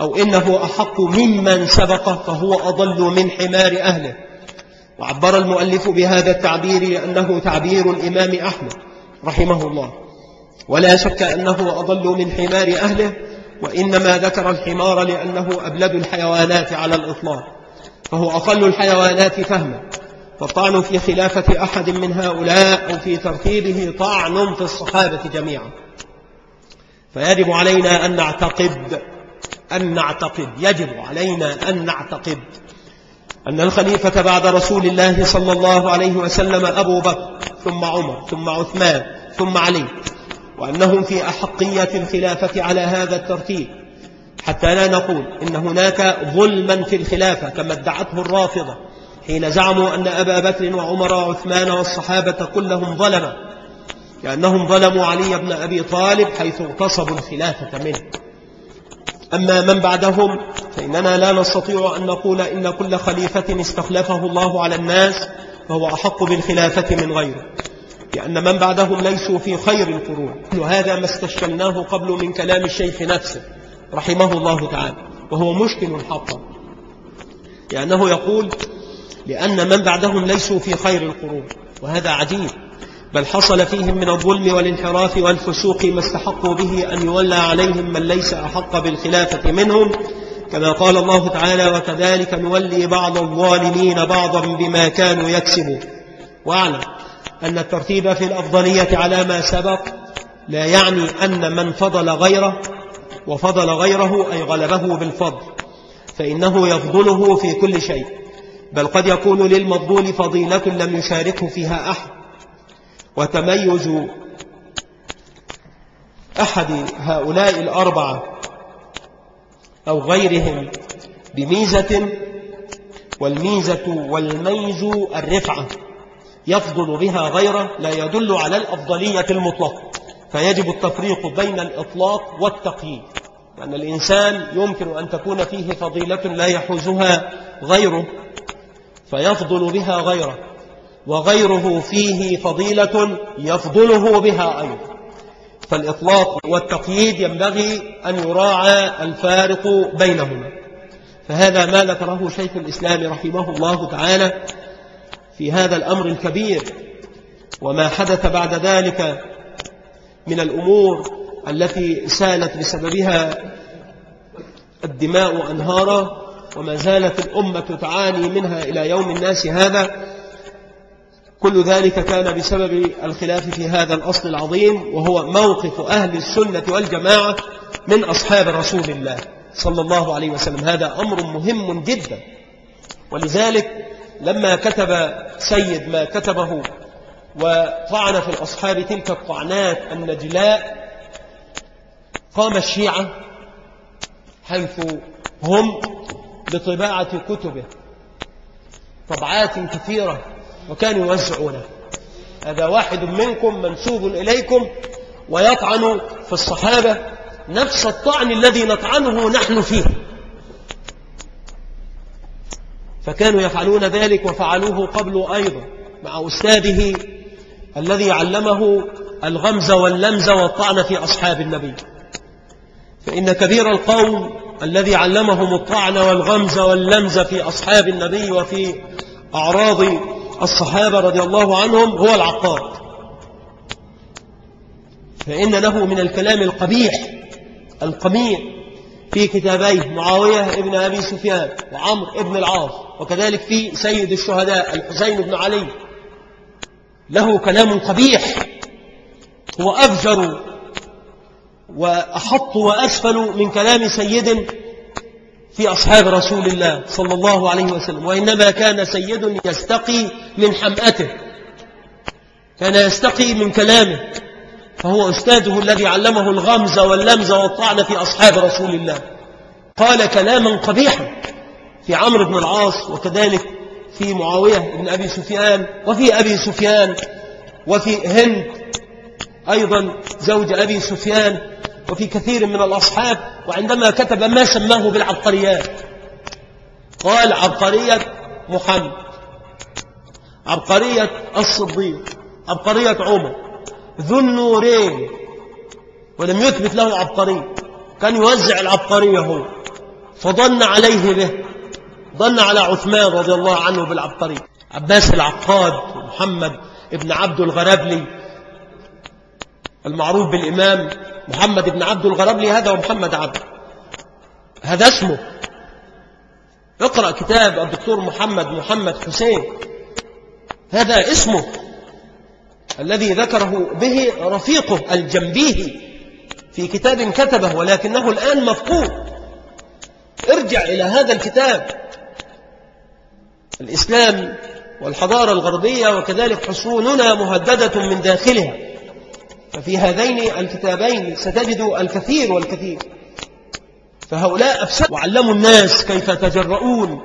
Speaker 1: أو إنه أحق ممن سبقه فهو أضل من حمار أهله وعبر المؤلف بهذا التعبير لأنه تعبير الإمام أحمد رحمه الله ولا شك أنه أضل من حمار أهله وإنما ذكر الحمار لأنه أبلد الحيوانات على الإطلاق فهو أقل الحيوانات فهما فالطعن في خلافة أحد من هؤلاء أو في ترتيبه طعن في الصحابة جميعا فيجب علينا أن نعتقد أن نعتقد يجب علينا أن نعتقد أن الخليفة بعد رسول الله صلى الله عليه وسلم أبو بكر ثم عمر ثم عثمان ثم علي وأنهم في أحقية الخلافة على هذا الترتيب حتى لا نقول إن هناك ظلما في الخلافة كما ادعته الرافضة حين زعموا أن أبا بكر وعمر وعثمان والصحابة كلهم ظلما لأنهم ظلموا علي بن أبي طالب حيث اغتصبوا الخلافة منه أما من بعدهم فإننا لا نستطيع أن نقول إن كل خليفة استخلفه الله على الناس فهو أحق بالخلافة من غيره لأن من بعدهم ليسوا في خير القرون وهذا ما استشكلناه قبل من كلام الشيخ نفسه رحمه الله تعالى وهو مشكل حقا لأنه يقول لأن من بعدهم ليسوا في خير القرون وهذا عجيب بل حصل فيهم من الظلم والانحراف والفسوق ما استحقوا به أن يولى عليهم من ليس أحق بالخلافة منهم كما قال الله تعالى وكذلك نولي بعض الظالمين بعضا بما كانوا يكسبون واعلم أن الترتيب في الأفضلية على ما سبق لا يعني أن من فضل غيره وفضل غيره أي غلبه بالفضل فإنه يفضله في كل شيء بل قد يكون للمفضول فضيلة لم يشاركه فيها أحد وتميز أحد هؤلاء الأربعة أو غيرهم بميزة والميزة والميز الرفعة يفضل بها غيره لا يدل على الأفضلية المطلقة فيجب التفريق بين الإطلاق والتقييد لأن الإنسان يمكن أن تكون فيه فضيلة لا يحوزها غيره فيفضل بها غيره وغيره فيه فضيلة يفضله بها أيضا فالإطلاق والتقييد ينبغي أن يراعى الفارق بينهما فهذا ما ذكره شيخ الإسلام رحمه الله تعالى في هذا الأمر الكبير وما حدث بعد ذلك من الأمور التي سالت بسببها الدماء أنهارا وما زالت الأمة تعاني منها إلى يوم الناس هذا كل ذلك كان بسبب الخلاف في هذا الأصل العظيم وهو موقف أهل السنة والجماعة من أصحاب رسول الله صلى الله عليه وسلم هذا أمر مهم جدا ولذلك لما كتب سيد ما كتبه وطعن في الأصحاب تلك الطعنات النجلاء قام الشيعة حيث هم بطباعة كتبه طبعات كثيرة وكانوا يوزعونه هذا واحد منكم منسوب إليكم ويطعن في الصحابة نفس الطعن الذي نطعنه نحن فيه فكانوا يفعلون ذلك وفعلوه قبل أيضا مع أستاذه الذي علمه الغمز واللمز والطعن في أصحاب النبي فإن كبير القوم الذي علمهم الطعن والغمز واللمز في أصحاب النبي وفي أعراض الصحابة رضي الله عنهم هو العقاد فإن له من الكلام القبيح القميع في كتابي معاوية ابن أبي سفيان وعمر ابن العاص وكذلك في سيد الشهداء الحسين بن علي له كلام قبيح هو أفجر وأحط وأسفل من كلام سيد في أصحاب رسول الله صلى الله عليه وسلم وإنما كان سيد يستقي من حمأته كان يستقي من كلامه فهو أستاذه الذي علمه الغمز واللمز والطعن في أصحاب رسول الله قال كلاما قبيحا في عمرو بن العاص وكذلك في معاوية بن أبي سفيان وفي أبي سفيان وفي هند أيضا زوج أبي سفيان وفي كثير من الأصحاب وعندما كتب ما سماه بالعبقريات قال عبقرية محمد عبقرية الصديق عبقرية عمر ذو النورين ولم يثبت له العبقرية كان يوزع العبقرية هو فضن عليه به ضن على عثمان رضي الله عنه بالعبقرية عباس العقاد محمد ابن عبد الغربلي المعروف بالإمام محمد ابن عبد الغربلي هذا ومحمد عبد هذا اسمه اقرأ كتاب الدكتور محمد محمد حسين هذا اسمه الذي ذكره به رفيقه الجنبيهي في كتاب كتبه ولكنه الآن مفقود ارجع إلى هذا الكتاب الإسلام والحضارة الغربية وكذلك حصوننا مهددة من داخلها ففي هذين الكتابين ستجد الكثير والكثير فهؤلاء أفسدوا وعلموا الناس كيف تجرؤون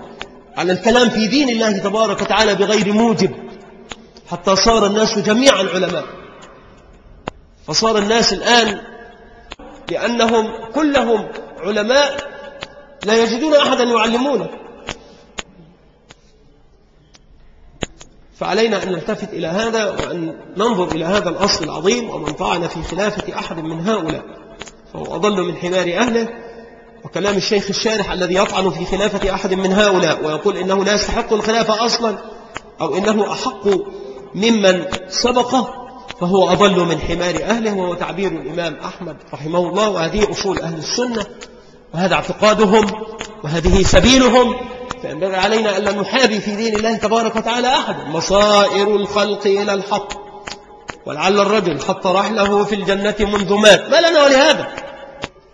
Speaker 1: على الكلام في دين الله تبارك وتعالى بغير موجب حتى صار الناس جميعا علماء فصار الناس الآن لأنهم كلهم علماء لا يجدون أحدا يعلمونه فعلينا أن نلتفت إلى هذا وأن ننظر إلى هذا الأصل العظيم ومن طعن في خلافة أحد من هؤلاء فهو أضل من حمار أهله وكلام الشيخ الشارح الذي يطعن في خلافة أحد من هؤلاء ويقول إنه لا يستحق الخلافة أصلا أو إنه أحق ممن سبقه فهو أضل من حمار أهله وهو تعبير الإمام أحمد رحمه الله وهذه أصول أهل السنة وهذا اعتقادهم وهذه سبيلهم فينبغي علينا أن نحابي في دين الله تبارك وتعالى أحد مصائر الخلق إلى الحق ولعل الرجل حط رحله في الجنة منذ مات ما لنا ولهذا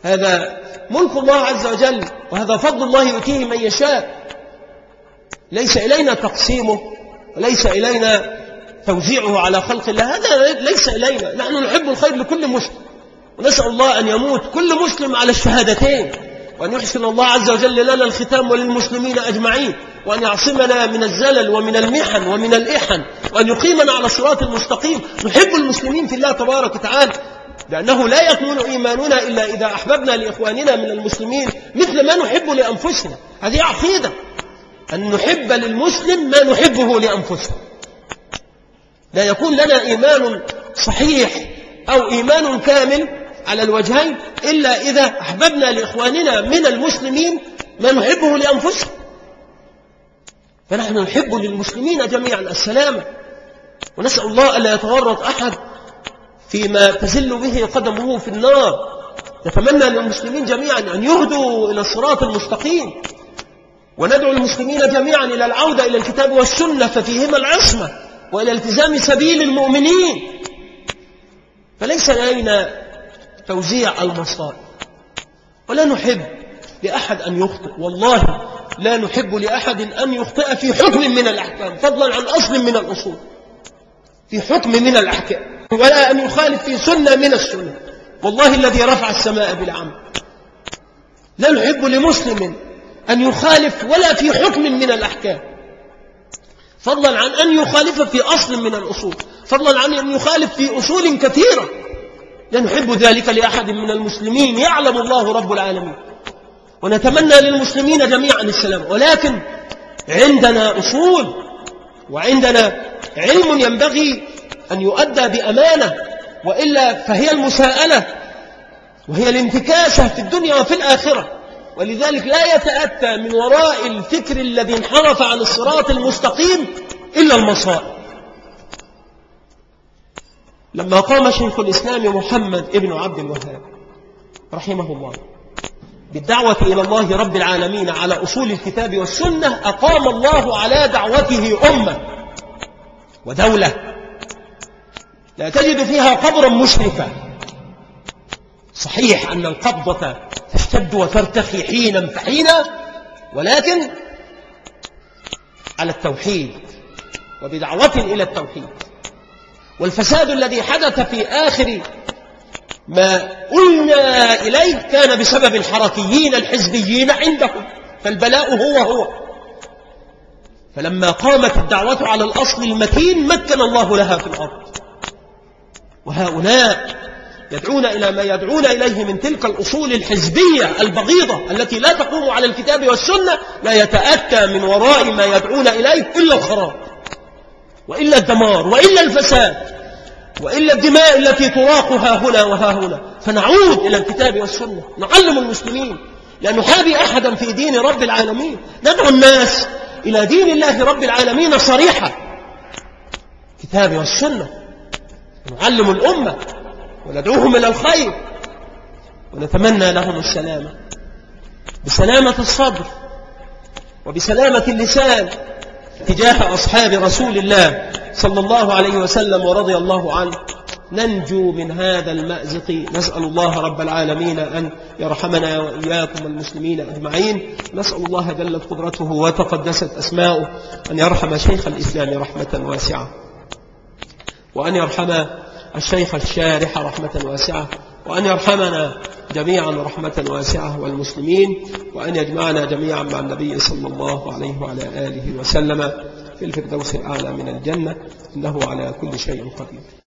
Speaker 1: هذا ملك الله عز وجل وهذا فضل الله يؤتيه من يشاء ليس إلينا تقسيمه وليس إلينا توزيعه على خلق الله هذا ليس إلينا نحن نحب الخير لكل مسلم ونسأل الله أن يموت كل مسلم على الشهادتين وأن يحسن الله عز وجل لنا الختام وللمسلمين أجمعين وأن يعصمنا من الزلل ومن المحن ومن الإحن وأن يقيمنا على الصراط المستقيم نحب المسلمين في الله تبارك وتعالى لأنه لا يكون إيماننا إلا إذا أحببنا لإخواننا من المسلمين مثل ما نحب لأنفسنا هذه عقيدة أن نحب للمسلم ما نحبه لأنفسنا لا يكون لنا إيمان صحيح أو إيمان كامل على الوجهين إلا إذا أحببنا لإخواننا من المسلمين ما نحبه لأنفسنا فنحن نحب للمسلمين جميعا السلامة ونسأل الله ألا يتورط أحد فيما تزل به قدمه في النار نتمنى للمسلمين جميعا أن يهدوا إلى الصراط المستقيم وندعو المسلمين جميعا إلى العودة إلى الكتاب والسنة ففيهما العصمة وإلى التزام سبيل المؤمنين فليس لدينا توزيع المصائب ولا نحب لأحد أن يخطئ والله لا نحب لأحد أن يخطئ في حكم من الأحكام فضلا عن أصل من الأصول في حكم من الأحكام ولا أن يخالف في سنة من السنة والله الذي رفع السماء بالعمل لا نحب لمسلم أن يخالف ولا في حكم من الأحكام فضلا عن أن يخالف في أصل من الأصول فضلا عن أن يخالف في أصول كثيرة لا نحب ذلك لأحد من المسلمين يعلم الله رب العالمين ونتمنى للمسلمين جميعا السلام ولكن عندنا أصول وعندنا علم ينبغي أن يؤدى بأمانة وإلا فهي المساءلة وهي الانتكاسة في الدنيا وفي الآخرة ولذلك لا يتأتى من وراء الفكر الذي انحرف عن الصراط المستقيم إلا المصائب لما قام شيخ الإسلام محمد ابن عبد الوهاب رحمه الله بالدعوة إلى الله رب العالمين على أصول الكتاب والسنة أقام الله على دعوته أمة ودولة لا تجد فيها قبرا مشرفا صحيح أن القبضة تشتد وترتخي حينا فحينا ولكن على التوحيد وبدعوة إلى التوحيد والفساد الذي حدث في آخر ما قلنا إليه كان بسبب الحركيين الحزبيين عندهم فالبلاء هو هو فلما قامت الدعوة على الأصل المتين مكن الله لها في الأرض وهؤلاء يدعون إلى ما يدعون إليه من تلك الأصول الحزبية البغيضة التي لا تقوم على الكتاب والسنة لا يتأتى من وراء ما يدعون إليه إلا الخراب وإلا الدمار وإلا الفساد وإلا الدماء التي تراق ها هنا وها هنا فنعود إلى الكتاب والسنة نعلم المسلمين لا نحابي أحدا في دين رب العالمين ندعو الناس إلى دين الله رب العالمين صريحة كتاب والسنة نعلم الأمة وندعوهم إلى الخير ونتمنى لهم السلامة بسلامة الصدر وبسلامة اللسان تجاه أصحاب رسول الله صلى الله عليه وسلم ورضي الله عنه ننجو من هذا المأزق نسأل الله رب العالمين أن يرحمنا وإياكم المسلمين أجمعين نسأل الله جلت قدرته وتقدست أسماؤه أن يرحم شيخ الإسلام رحمة واسعة وأن يرحم الشيخ الشارح رحمة واسعة وأن يرحمنا جميعا رحمة واسعة والمسلمين وأن يجمعنا جميعا مع النبي صلى الله عليه وعلى آله وسلم في الفردوس الأعلى من الجنة إنه على كل شيء قدير